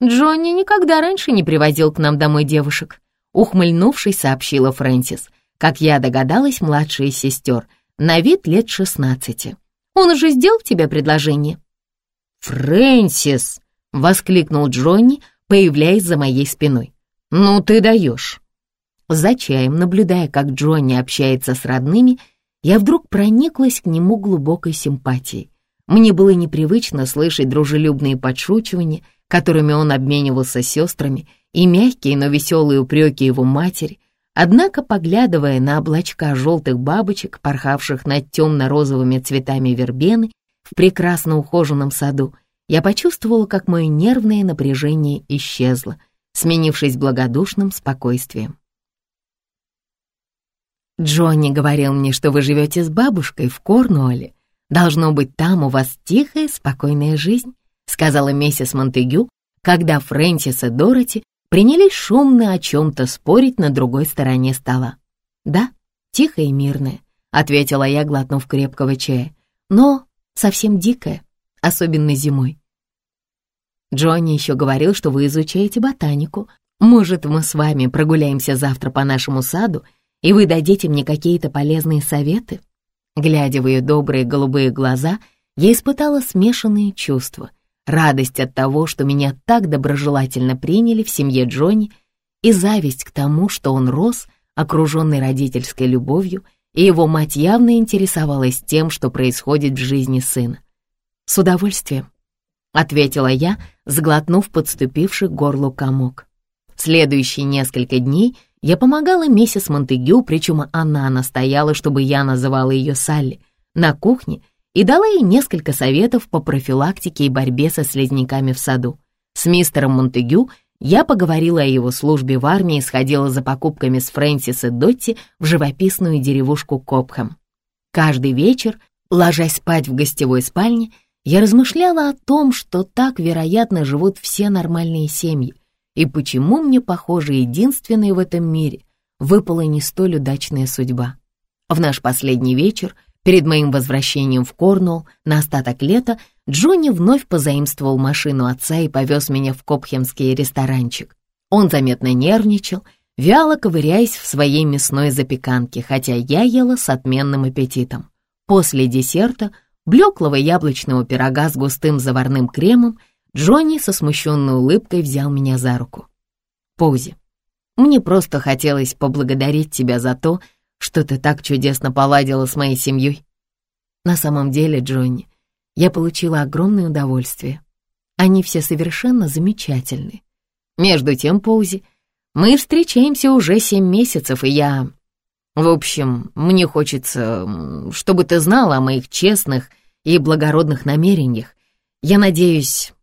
«Джонни никогда раньше не привозил к нам домой девушек», ухмыльнувшись, сообщила Фрэнсис, как я догадалась, младшая из сестер, на вид лет шестнадцати. «Он уже сделал тебе предложение?» «Фрэнсис!» — воскликнул Джонни, появляясь за моей спиной. «Ну ты даешь!» За чаем, наблюдая, как Джонни общается с родными, я вдруг прониклась к нему глубокой симпатией. Мне было непривычно слышать дружелюбные подшучивания, которыми он обменивался с сестрами, и мягкие, но веселые упреки его матери, Однако, поглядывая на облачка желтых бабочек, порхавших над темно-розовыми цветами вербены в прекрасно ухоженном саду, я почувствовала, как мое нервное напряжение исчезло, сменившись благодушным спокойствием. «Джонни говорил мне, что вы живете с бабушкой в Корнуолле. Должно быть, там у вас тихая, спокойная жизнь», сказала миссис Монтегю, когда Фрэнсис и Дороти принялись шумно о чем-то спорить на другой стороне стола. «Да, тихо и мирное», — ответила я, глотнув крепкого чая, «но совсем дикое, особенно зимой». Джонни еще говорил, что вы изучаете ботанику. Может, мы с вами прогуляемся завтра по нашему саду, и вы дадите мне какие-то полезные советы?» Глядя в ее добрые голубые глаза, я испытала смешанные чувства радость от того, что меня так доброжелательно приняли в семье Джонни, и зависть к тому, что он рос, окруженный родительской любовью, и его мать явно интересовалась тем, что происходит в жизни сына. «С удовольствием», — ответила я, сглотнув подступивший к горлу комок. Следующие несколько дней я помогала миссис Монтегю, причем она настояла, чтобы я называла ее Салли, на кухне — и дала ей несколько советов по профилактике и борьбе со слизняками в саду. С мистером Монтегю я поговорила о его службе в армии и сходила за покупками с Фрэнсис и Дотти в живописную деревушку Копхэм. Каждый вечер, ложась спать в гостевой спальне, я размышляла о том, что так, вероятно, живут все нормальные семьи, и почему мне, похоже, единственной в этом мире выпала не столь удачная судьба. В наш последний вечер — Перед моим возвращением в Корнуолл на остаток лета Джонни вновь позаимствовал машину отца и повез меня в Копхемский ресторанчик. Он заметно нервничал, вяло ковыряясь в своей мясной запеканке, хотя я ела с отменным аппетитом. После десерта, блеклого яблочного пирога с густым заварным кремом, Джонни со смущенной улыбкой взял меня за руку. «Пози, мне просто хотелось поблагодарить тебя за то, что ты так чудесно поладила с моей семьей. На самом деле, Джонни, я получила огромное удовольствие. Они все совершенно замечательны. Между тем, Поузи, мы встречаемся уже семь месяцев, и я... В общем, мне хочется, чтобы ты знала о моих честных и благородных намерениях. Я надеюсь...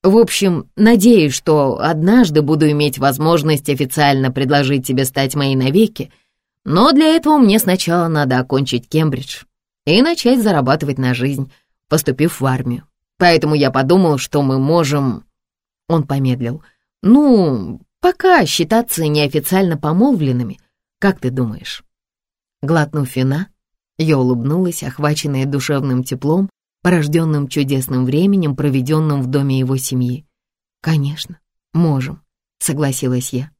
В общем, надеюсь, что однажды буду иметь возможность официально предложить тебе стать моей навеки, но для этого мне сначала надо окончить Кембридж и начать зарабатывать на жизнь, поступив в армию. Поэтому я подумал, что мы можем...» Он помедлил. «Ну, пока считаться неофициально помолвленными. Как ты думаешь?» Глотнув вина, я улыбнулась, охваченная душевным теплом, порожденным чудесным временем, проведенным в доме его семьи. «Конечно, можем», — согласилась я.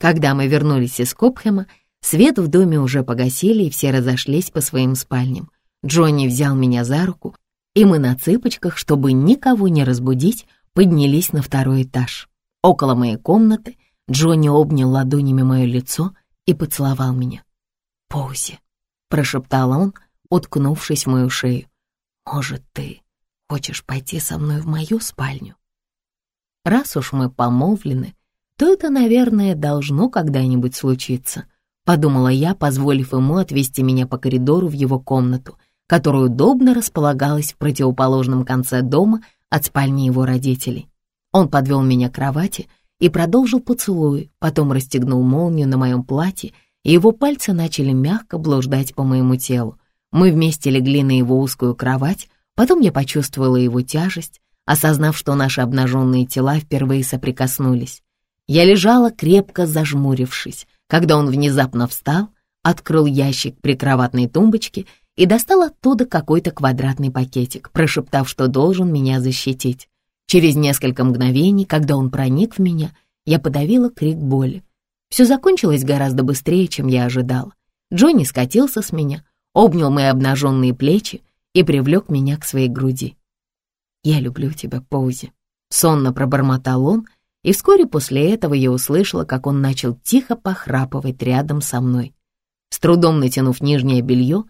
Когда мы вернулись из Копхэма, свет в доме уже погасили, и все разошлись по своим спальням. Джонни взял меня за руку, и мы на цыпочках, чтобы никого не разбудить, поднялись на второй этаж. Около моей комнаты Джонни обнял ладонями мое лицо и поцеловал меня. «Поузи», — прошептал он, уткнувшись в мою шею. «Может, ты хочешь пойти со мной в мою спальню?» Раз уж мы помолвлены, то это, наверное, должно когда-нибудь случиться, подумала я, позволив ему отвести меня по коридору в его комнату, которая удобно располагалась в противоположном конце дома от спальни его родителей. Он подвел меня к кровати и продолжил поцелуй, потом расстегнул молнию на моем платье, его пальцы начали мягко блуждать по моему телу. Мы вместе легли на его узкую кровать, потом я почувствовала его тяжесть, осознав, что наши обнаженные тела впервые соприкоснулись. Я лежала, крепко зажмурившись, когда он внезапно встал, открыл ящик прикроватной тумбочки и достал оттуда какой-то квадратный пакетик, прошептав, что должен меня защитить. Через несколько мгновений, когда он проник в меня, я подавила крик боли. Все закончилось гораздо быстрее, чем я ожидала. Джонни скатился с меня, обнял мои обнаженные плечи и привлек меня к своей груди. «Я люблю тебя, Поузи», — сонно пробормотал он, и вскоре после этого я услышала, как он начал тихо похрапывать рядом со мной. С трудом натянув нижнее белье,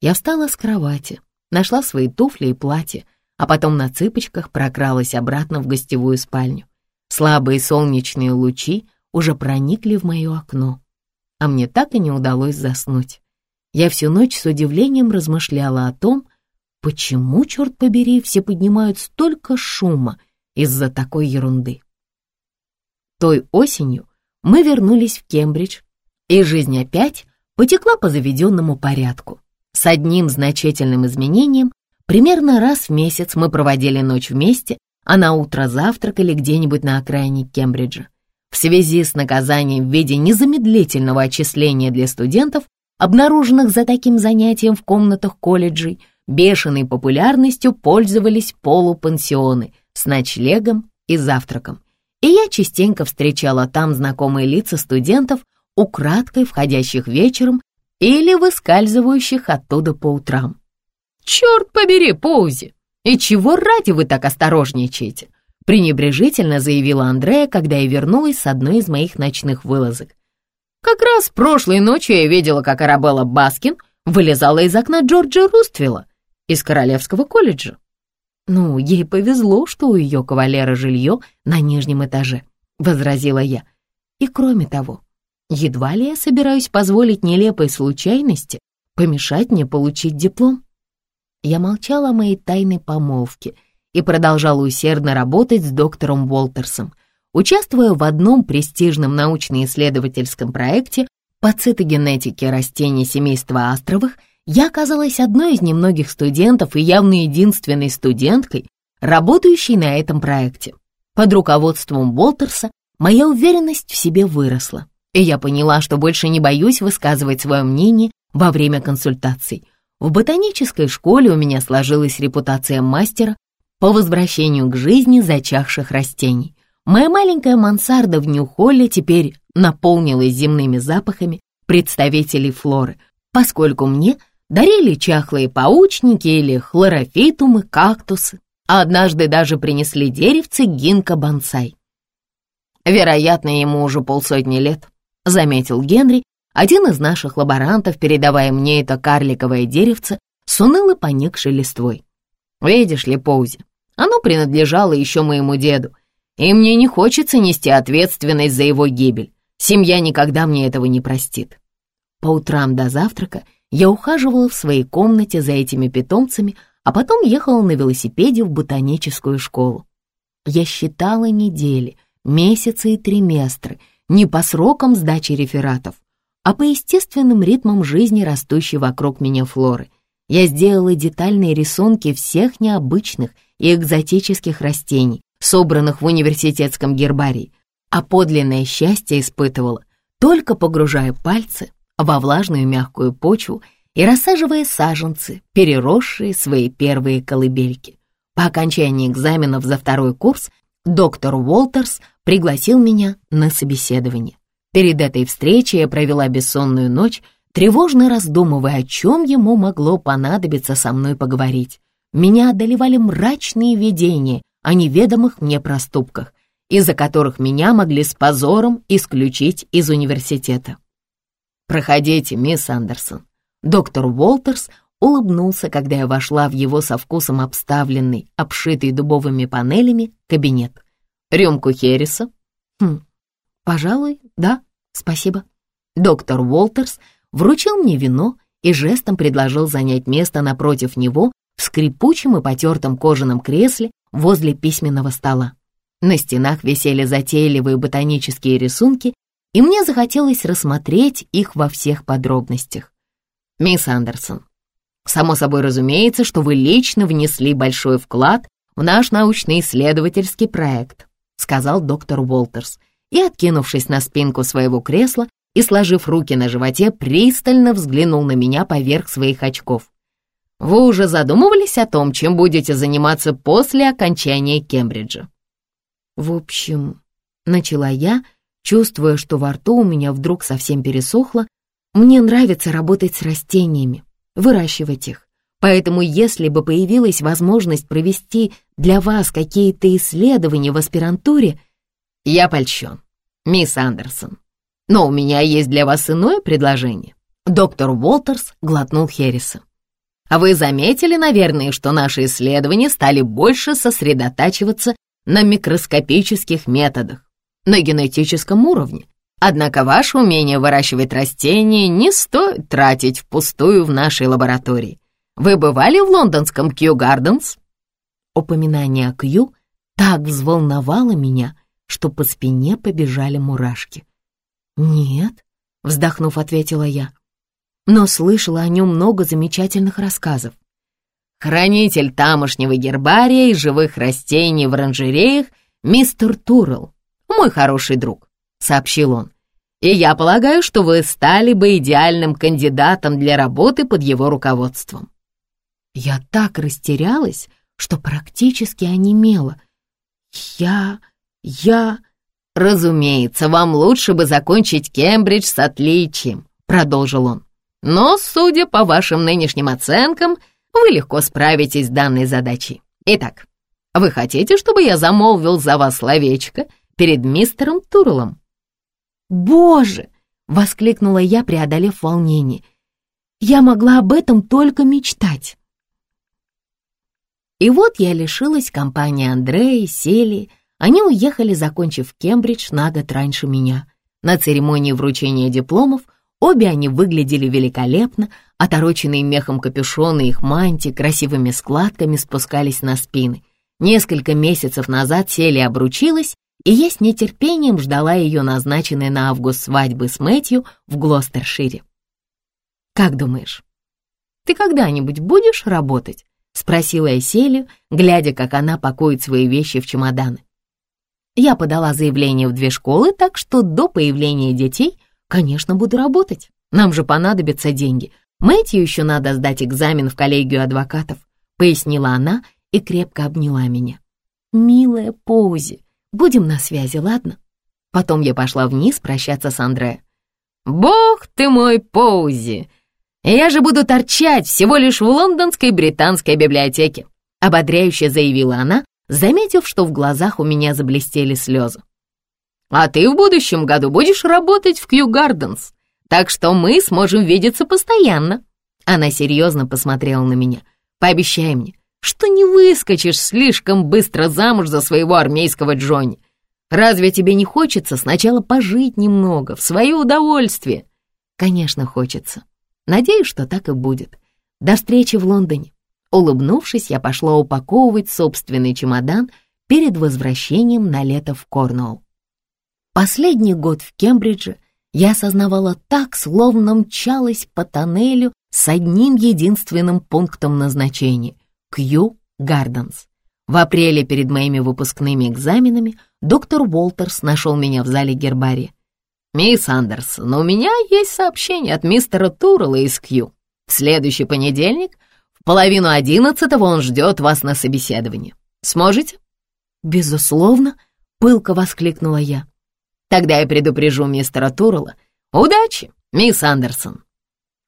я встала с кровати, нашла свои туфли и платье, а потом на цыпочках прокралась обратно в гостевую спальню. Слабые солнечные лучи уже проникли в мое окно, а мне так и не удалось заснуть. Я всю ночь с удивлением размышляла о том, почему, черт побери, все поднимают столько шума из-за такой ерунды. Той осенью мы вернулись в Кембридж, и жизнь опять потекла по заведенному порядку. С одним значительным изменением, примерно раз в месяц мы проводили ночь вместе, а на утро завтракали где-нибудь на окраине Кембриджа. В связи с наказанием в виде незамедлительного отчисления для студентов, обнаруженных за таким занятием в комнатах колледжей, бешеной популярностью пользовались полупансионы с ночлегом и завтраком. И я частенько встречала там знакомые лица студентов, украдкой входящих вечером или выскальзывающих оттуда по утрам. «Черт побери, Поузи! И чего ради вы так осторожничаете?» Пренебрежительно заявила Андрея, когда я вернулась с одной из моих ночных вылазок. «Как раз прошлой ночью я видела, как Арабелла Баскин вылезала из окна Джорджа Руствилла из Королевского колледжа. Ну, ей повезло, что у ее кавалера жилье на нижнем этаже», — возразила я. «И кроме того, Едва ли я собираюсь позволить нелепой случайности помешать мне получить диплом. Я молчала о моей тайной помолвке и продолжала усердно работать с доктором Уолтерсом, участвуя в одном престижном научно-исследовательском проекте по цитогенетике растений семейства астровых, я оказалась одной из немногих студентов и явно единственной студенткой, работающей на этом проекте. Под руководством Уолтерса моя уверенность в себе выросла и я поняла, что больше не боюсь высказывать свое мнение во время консультаций. В ботанической школе у меня сложилась репутация мастера по возвращению к жизни зачахших растений. Моя маленькая мансарда в Нью-Холле теперь наполнилась земными запахами представителей флоры, поскольку мне дарили чахлые паучники или хлорофитумы, кактусы, а однажды даже принесли деревце гинка-бонсай. Вероятно, ему уже полсотни лет, — заметил Генри, один из наших лаборантов, передавая мне это карликовое деревце, сунул и поникшей листвой. Видишь ли, Поузи, оно принадлежало еще моему деду, и мне не хочется нести ответственность за его гибель. Семья никогда мне этого не простит. По утрам до завтрака я ухаживала в своей комнате за этими питомцами, а потом ехала на велосипеде в ботаническую школу. Я считала недели, месяцы и триместры, не по срокам сдачи рефератов, а по естественным ритмам жизни, растущей вокруг меня флоры. Я сделала детальные рисунки всех необычных и экзотических растений, собранных в университетском гербарии, а подлинное счастье испытывала, только погружая пальцы во влажную мягкую почву и рассаживая саженцы, переросшие свои первые колыбельки. По окончании экзаменов за второй курс доктор Уолтерс пригласил меня на собеседование. Перед этой встречей я провела бессонную ночь, тревожно раздумывая, о чем ему могло понадобиться со мной поговорить. Меня одолевали мрачные видения о неведомых мне проступках, из-за которых меня могли с позором исключить из университета. «Проходите, мисс Андерсон». Доктор Уолтерс улыбнулся, когда я вошла в его со вкусом обставленный, обшитый дубовыми панелями, кабинет. «Рюмку Херриса?» «Хм, пожалуй, да, спасибо». Доктор Уолтерс вручил мне вино и жестом предложил занять место напротив него в скрипучем и потертом кожаном кресле возле письменного стола. На стенах висели затейливые ботанические рисунки и мне захотелось рассмотреть их во всех подробностях. «Мисс Андерсон, само собой разумеется, что вы лично внесли большой вклад в наш научно-исследовательский проект», сказал доктор Уолтерс, и, откинувшись на спинку своего кресла и сложив руки на животе, пристально взглянул на меня поверх своих очков. «Вы уже задумывались о том, чем будете заниматься после окончания Кембриджа?» «В общем, начала я, — Чувствуя, что во рту у меня вдруг совсем пересохло, мне нравится работать с растениями, выращивать их. Поэтому если бы появилась возможность провести для вас какие-то исследования в аспирантуре, я польщен, мисс Андерсон. Но у меня есть для вас иное предложение. Доктор Уолтерс глотнул Херриса. А вы заметили, наверное, что наши исследования стали больше сосредотачиваться на микроскопических методах на генетическом уровне. Однако ваше умение выращивать растения не стоит тратить впустую в нашей лаборатории. Вы бывали в лондонском Кью Гарденс? Упоминание о Кью так взволновало меня, что по спине побежали мурашки. «Нет», — вздохнув, ответила я, но слышала о нем много замечательных рассказов. Хранитель тамошнего гербария и живых растений в оранжереях мистер Туррелл мой хороший друг», — сообщил он. «И я полагаю, что вы стали бы идеальным кандидатом для работы под его руководством». Я так растерялась, что практически онемела. «Я... я...» «Разумеется, вам лучше бы закончить Кембридж с отличием», — продолжил он. «Но, судя по вашим нынешним оценкам, вы легко справитесь с данной задачей. Итак, вы хотите, чтобы я замолвил за вас словечко перед мистером Турлом. «Боже!» — воскликнула я, преодолев волнение. «Я могла об этом только мечтать». И вот я лишилась компании Андрея и Сели. Они уехали, закончив Кембридж на год раньше меня. На церемонии вручения дипломов обе они выглядели великолепно, отороченные мехом капюшоны их мантии красивыми складками спускались на спины. Несколько месяцев назад Сели обручилась и я с нетерпением ждала ее назначенной на август свадьбы с Мэтью в Глостершире. «Как думаешь, ты когда-нибудь будешь работать?» — спросила я Селию, глядя, как она пакует свои вещи в чемоданы. Я подала заявление в две школы, так что до появления детей, конечно, буду работать. Нам же понадобятся деньги. Мэтью еще надо сдать экзамен в коллегию адвокатов, пояснила она и крепко обняла меня. «Милая Пози, Будем на связи, ладно?» Потом я пошла вниз прощаться с Андре. «Бог ты мой, Поузи! Я же буду торчать всего лишь в лондонской британской библиотеке!» Ободряюще заявила она, заметив, что в глазах у меня заблестели слезы. «А ты в будущем году будешь работать в Кью Гарденс. так что мы сможем видеться постоянно». Она серьезно посмотрела на меня. «Пообещай мне, что не выскочишь слишком быстро замуж за своего армейского Джонни. Разве тебе не хочется сначала пожить немного, в свое удовольствие?» «Конечно, хочется. Надеюсь, что так и будет. До встречи в Лондоне». Улыбнувшись, я пошла упаковывать собственный чемодан перед возвращением на лето в Корнуолл. Последний год в Кембридже я осознавала так, словно мчалась по тоннелю с одним единственным пунктом назначения — Кью Гарденс. В апреле перед моими выпускными экзаменами доктор Уолтерс нашел меня в зале гербария. «Мисс Андерсон, у меня есть сообщение от мистера Туррелла из Кью. В следующий понедельник в половину одиннадцатого он ждет вас на собеседовании. Сможете?» «Безусловно», — пылко воскликнула я. «Тогда я предупрежу мистера Туррелла. Удачи, мисс Андерсон!»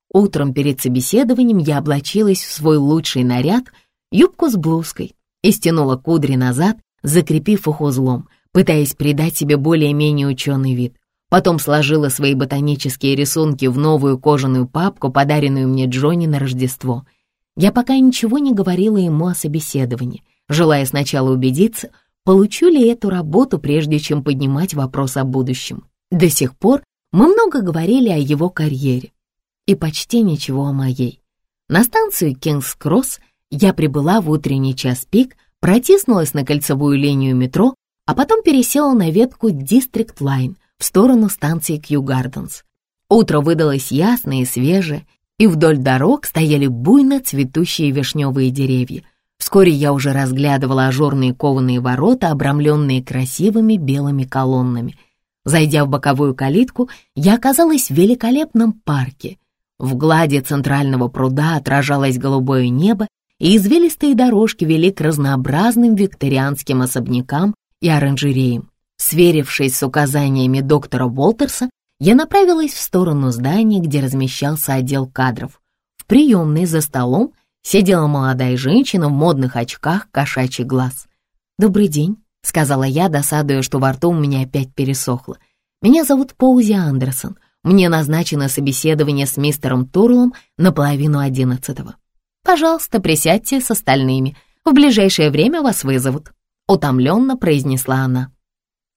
Утром перед собеседованием я облачилась в свой лучший наряд, юбку с блузкой, и стянула кудри назад, закрепив их узлом, пытаясь придать себе более-менее ученый вид. Потом сложила свои ботанические рисунки в новую кожаную папку, подаренную мне Джонни на Рождество. Я пока ничего не говорила ему о собеседовании, желая сначала убедиться, получу ли эту работу, прежде чем поднимать вопрос о будущем. До сих пор мы много говорили о его карьере, и почти ничего о моей. На станцию Кингс-Кросс я прибыла в утренний час пик, протиснулась на кольцевую линию метро, а потом пересела на ветку District Line в сторону станции Кью Гарденс. Утро выдалось ясное и свежее, и вдоль дорог стояли буйно цветущие вишневые деревья. Вскоре я уже разглядывала ажурные кованые ворота, обрамленные красивыми белыми колоннами. Зайдя в боковую калитку, я оказалась в великолепном парке — в глади центрального пруда отражалось голубое небо, и извилистые дорожки вели к разнообразным викторианским особнякам и оранжереям. Сверившись с указаниями доктора Уолтерса, я направилась в сторону здания, где размещался отдел кадров. В приемной за столом сидела молодая женщина в модных очках кошачий глаз. «Добрый день», — сказала я, досадуя, что во рту у меня опять пересохло. «Меня зовут Поузи Андерсон. Мне назначено собеседование с мистером Турлом на половину одиннадцатого. Пожалуйста, присядьте с остальными. В ближайшее время вас вызовут», — утомленно произнесла она.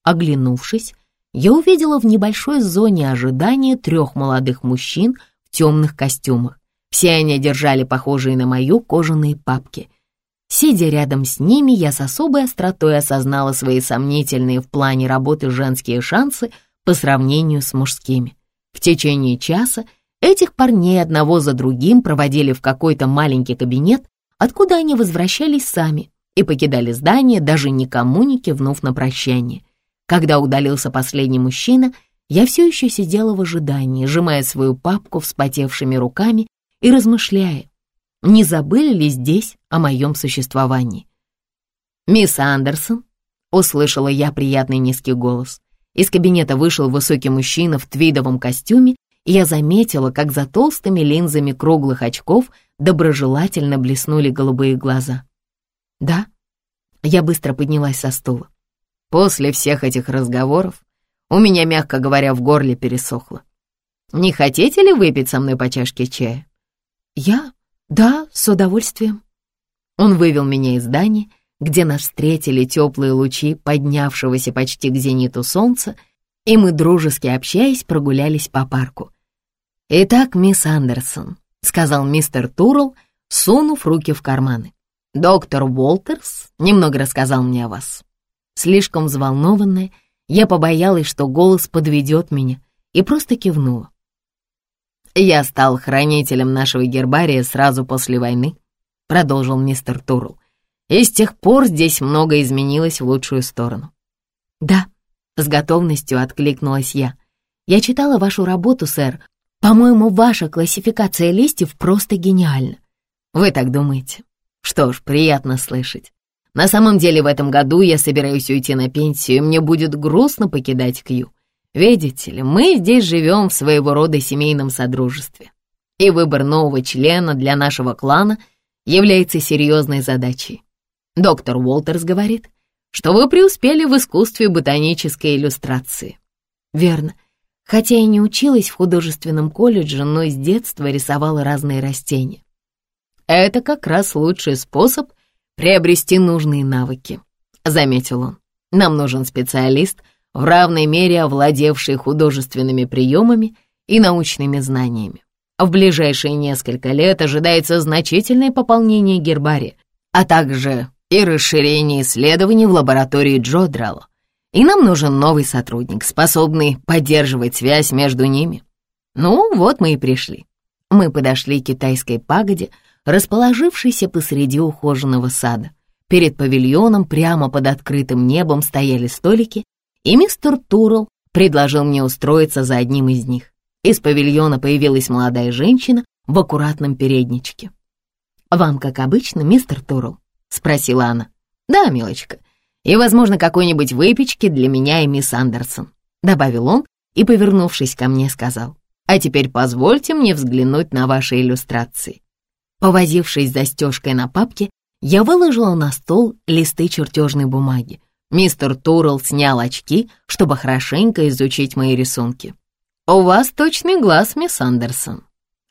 Оглянувшись, я увидела в небольшой зоне ожидания трех молодых мужчин в темных костюмах. Все они держали похожие на мою кожаные папки. Сидя рядом с ними, я с особой остротой осознала свои сомнительные в плане работы женские шансы по сравнению с мужскими. В течение часа этих парней одного за другим проводили в какой-то маленький кабинет, откуда они возвращались сами и покидали здание, даже никому не кивнув на прощание. Когда удалился последний мужчина, я все еще сидела в ожидании, сжимая свою папку вспотевшими руками и размышляя, не забыли ли здесь о моем существовании. «Мисс Андерсон», — услышала я приятный низкий голос, из кабинета вышел высокий мужчина в твидовом костюме, и я заметила, как за толстыми линзами круглых очков доброжелательно блеснули голубые глаза. «Да?» Я быстро поднялась со стула. После всех этих разговоров у меня, мягко говоря, в горле пересохло. «Не хотите ли выпить со мной по чашке чая?» «Я? Да, с удовольствием». Он вывел меня из здания где нас встретили теплые лучи поднявшегося почти к зениту солнца, и мы, дружески общаясь, прогулялись по парку. «Итак, мисс Андерсон», — сказал мистер Турл, сунув руки в карманы. «Доктор Уолтерс немного рассказал мне о вас». Слишком взволнованная, я побоялась, что голос подведет меня, и просто кивнула. «Я стал хранителем нашего гербария сразу после войны», — продолжил мистер Турл и с тех пор здесь много изменилось в лучшую сторону. Да, с готовностью откликнулась я. Я читала вашу работу, сэр. По-моему, ваша классификация листьев просто гениальна. Вы так думаете? Что ж, приятно слышать. На самом деле в этом году я собираюсь уйти на пенсию, и мне будет грустно покидать Кью. Видите ли, мы здесь живем в своего рода семейном содружестве. И выбор нового члена для нашего клана является серьезной задачей. Доктор Уолтерс говорит, что вы преуспели в искусстве ботанической иллюстрации. Верно. Хотя и не училась в художественном колледже, но с детства рисовала разные растения. Это как раз лучший способ приобрести нужные навыки, заметил он. Нам нужен специалист, в равной мере овладевший художественными приемами и научными знаниями. В ближайшие несколько лет ожидается значительное пополнение гербария, а также и расширение исследований в лаборатории Джодрелла. И нам нужен новый сотрудник, способный поддерживать связь между ними. Ну, вот мы и пришли. Мы подошли к китайской пагоде, расположившейся посреди ухоженного сада. Перед павильоном прямо под открытым небом стояли столики, и мистер Турл предложил мне устроиться за одним из них. Из павильона появилась молодая женщина в аккуратном передничке. «Вам, как обычно, мистер Турл?» — спросила она. «Да, милочка, и, возможно, какой-нибудь выпечки для меня и мисс Андерсон», — добавил он и, повернувшись ко мне, сказал. «А теперь позвольте мне взглянуть на ваши иллюстрации». Повозившись застежкой на папке, я выложила на стол листы чертежной бумаги. Мистер Турл снял очки, чтобы хорошенько изучить мои рисунки. «У вас точный глаз, мисс Андерсон.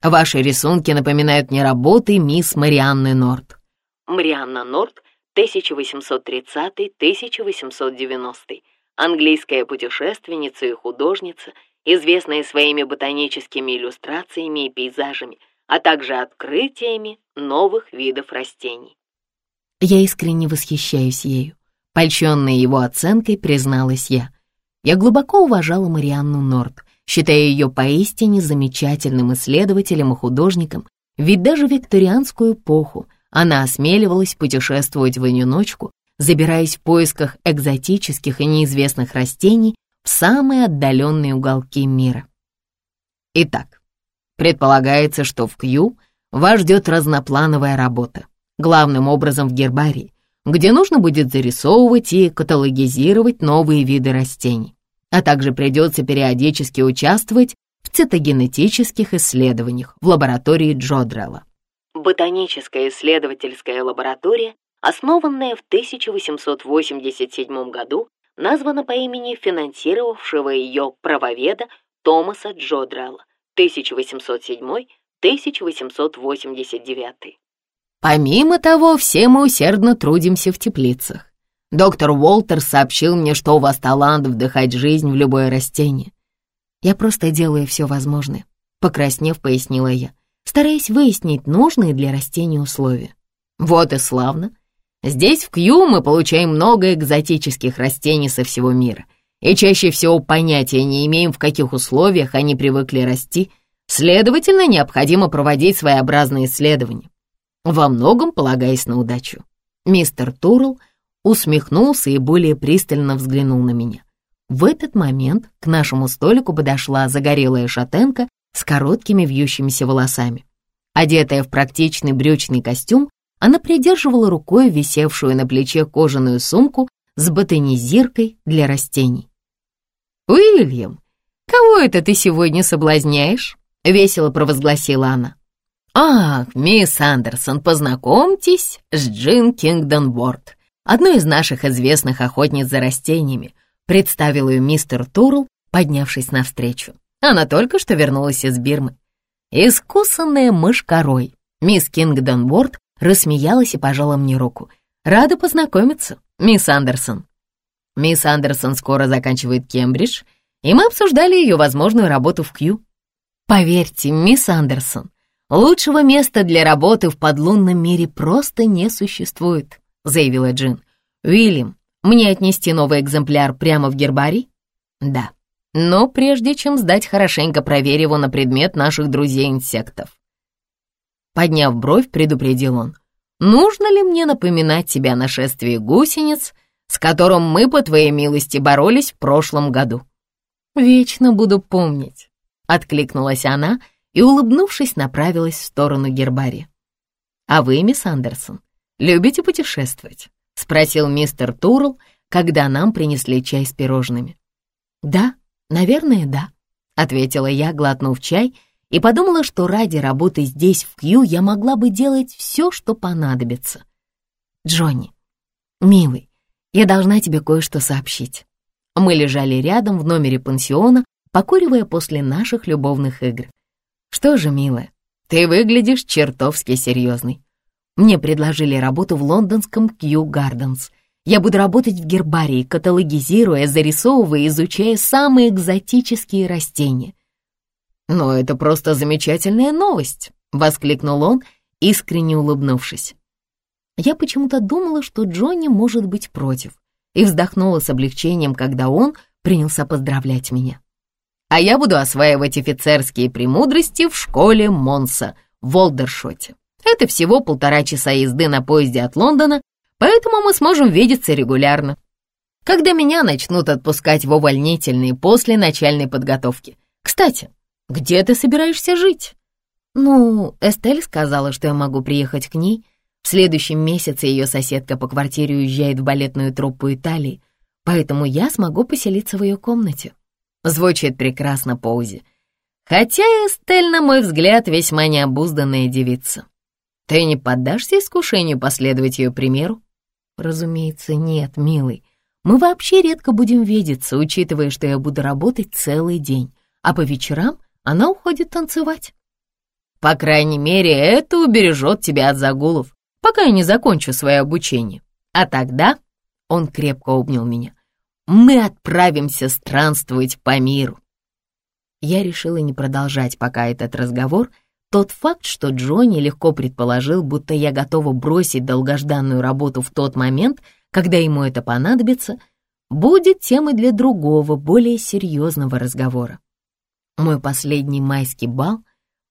Ваши рисунки напоминают мне работы мисс Марианны Норт». Марианна Норт, 1830-1890, английская путешественница и художница, известная своими ботаническими иллюстрациями и пейзажами, а также открытиями новых видов растений. Я искренне восхищаюсь ею. Польщенная его оценкой, призналась я. Я глубоко уважала Марианну Норт, считая ее поистине замечательным исследователем и художником, ведь даже в викторианскую эпоху она осмеливалась путешествовать в одиночку, забираясь в поисках экзотических и неизвестных растений в самые отдаленные уголки мира. Итак, предполагается, что в Кью вас ждет разноплановая работа главным образом в гербарии, где нужно будет зарисовывать и каталогизировать новые виды растений, а также придется периодически участвовать в цитогенетических исследованиях в лаборатории Джодрелла. Ботаническая исследовательская лаборатория, основанная в 1887 году, названа по имени финансировавшего ее правоведа Томаса Джодрелла 1807-1889. Помимо того, все мы усердно трудимся в теплицах. Доктор Уолтер сообщил мне, что у вас талант вдыхать жизнь в любое растение. Я просто делаю все возможное, покраснев, пояснила я, стараясь выяснить нужные для растения условия. Вот и славно. Здесь, в Кью, мы получаем много экзотических растений со всего мира, и чаще всего понятия не имеем, в каких условиях они привыкли расти, следовательно, необходимо проводить своеобразные исследования во многом полагаясь на удачу. Мистер Турл усмехнулся и более пристально взглянул на меня. В этот момент к нашему столику подошла загорелая шатенка с короткими вьющимися волосами. Одетая в практичный брючный костюм, она придерживала рукой висевшую на плече кожаную сумку с ботанизиркой для растений. «Уильям, кого это ты сегодня соблазняешь?» — весело провозгласила она. «Ах, мисс Андерсон, познакомьтесь с Джин Кингдонворд, одной из наших известных охотниц за растениями», представил ее мистер Турл, поднявшись навстречу. Она только что вернулась из Бирмы. Искусанная мышкорой. Мисс Кингдонворд рассмеялась и пожала мне руку. «Рада познакомиться, мисс Андерсон». Мисс Андерсон скоро заканчивает Кембридж, и мы обсуждали ее возможную работу в Кью. Поверьте, мисс Андерсон, «Лучшего места для работы в подлунном мире просто не существует», — заявила Джин. «Уильям, мне отнести новый экземпляр прямо в гербарий?» «Да, но прежде чем сдать, хорошенько проверь его на предмет наших друзей-инсектов». Подняв бровь, предупредил он. «Нужно ли мне напоминать тебе о нашествии гусениц, с которым мы, по твоей милости, боролись в прошлом году?» «Вечно буду помнить», — откликнулась она, — и, улыбнувшись, направилась в сторону гербария. «А вы, мисс Андерсон, любите путешествовать?» — спросил мистер Турл, когда нам принесли чай с пирожными. «Да, наверное, да», — ответила я, глотнув чай, и подумала, что ради работы здесь, в Кью, я могла бы делать все, что понадобится. «Джонни, милый, я должна тебе кое-что сообщить». Мы лежали рядом в номере пансиона, покуривая после наших любовных игр. «Что же, милая, ты выглядишь чертовски серьезной. Мне предложили работу в лондонском Кью Гарденс. Я буду работать в гербарии, каталогизируя, зарисовывая, изучая самые экзотические растения. «Но это просто замечательная новость!» — воскликнул он, искренне улыбнувшись. Я почему-то думала, что Джонни может быть против, и вздохнула с облегчением, когда он принялся поздравлять меня. А я буду осваивать офицерские премудрости в школе Монса в Волдершоте. Это всего полтора часа езды на поезде от Лондона, поэтому мы сможем видеться регулярно. Когда меня начнут отпускать в увольнительные после начальной подготовки. Кстати, где ты собираешься жить?» «Ну, Эстель сказала, что я могу приехать к ней. В следующем месяце ее соседка по квартире уезжает в балетную труппу Италии, поэтому я смогу поселиться в ее комнате». Звучит прекрасно Поузи. Хотя Эстель, на мой взгляд, весьма необузданная девица. Ты не поддашься искушению последовать ее примеру? Разумеется, нет, милый. Мы вообще редко будем видеться, учитывая, что я буду работать целый день, а по вечерам она уходит танцевать. По крайней мере, это убережет тебя от загулов, пока я не закончу свое обучение. А тогда, он крепко обнял меня, мы отправимся странствовать по миру. Я решила не продолжать пока этот разговор. Тот факт, что Джонни легко предположил, будто я готова бросить долгожданную работу в тот момент, когда ему это понадобится, будет темой для другого, более серьезного разговора. Мой последний майский бал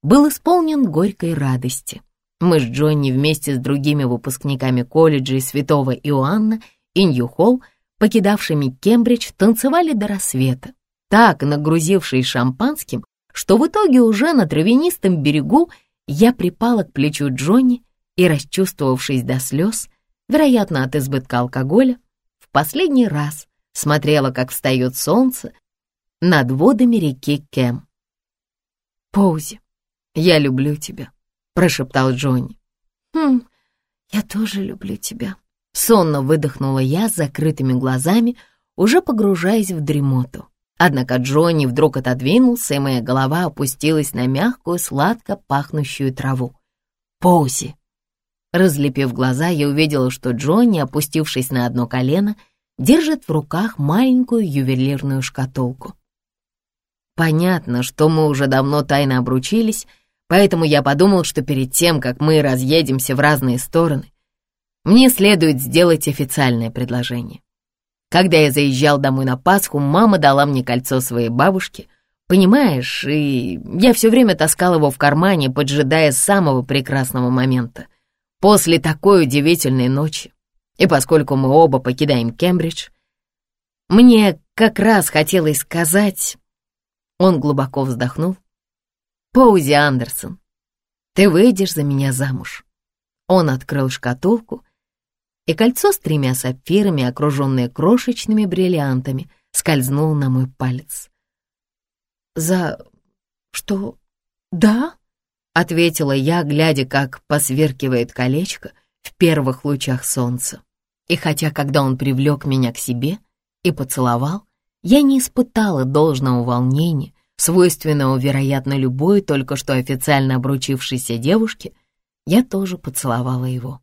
был исполнен горькой радости. Мы с Джонни вместе с другими выпускниками колледжа Святого Иоанна и Нью-Холл, покидавшими Кембридж, танцевали до рассвета, так нагрузившись шампанским, что в итоге уже на травянистом берегу я припала к плечу Джонни и, расчувствовавшись до слез, вероятно, от избытка алкоголя, в последний раз смотрела, как встает солнце над водами реки Кем. «Поузи, я люблю тебя», — прошептал Джонни. «Хм, я тоже люблю тебя», — сонно выдохнула я с закрытыми глазами, уже погружаясь в дремоту. Однако Джонни вдруг отодвинулся, и моя голова опустилась на мягкую, сладко пахнущую траву. «Поузи!» Разлепив глаза, я увидела, что Джонни, опустившись на одно колено, держит в руках маленькую ювелирную шкатулку. Понятно, что мы уже давно тайно обручились, поэтому я подумал, что перед тем, как мы разъедемся в разные стороны, мне следует сделать официальное предложение. Когда я заезжал домой на Пасху, мама дала мне кольцо своей бабушки, понимаешь, и я все время таскал его в кармане, поджидая самого прекрасного момента. После такой удивительной ночи, и поскольку мы оба покидаем Кембридж, мне как раз хотелось сказать он глубоко вздохнул. «Поузи Андерсон, ты выйдешь за меня замуж». Он открыл шкатулку, и кольцо с тремя сапфирами, окруженное крошечными бриллиантами, скользнуло на мой палец. «За... что... да?» — ответила я, глядя, как посверкивает колечко в первых лучах солнца. И хотя, когда он привлек меня к себе и поцеловал, я не испытала должного волнения, свойственного, вероятно, любой только что официально обручившейся девушке, я тоже поцеловала его.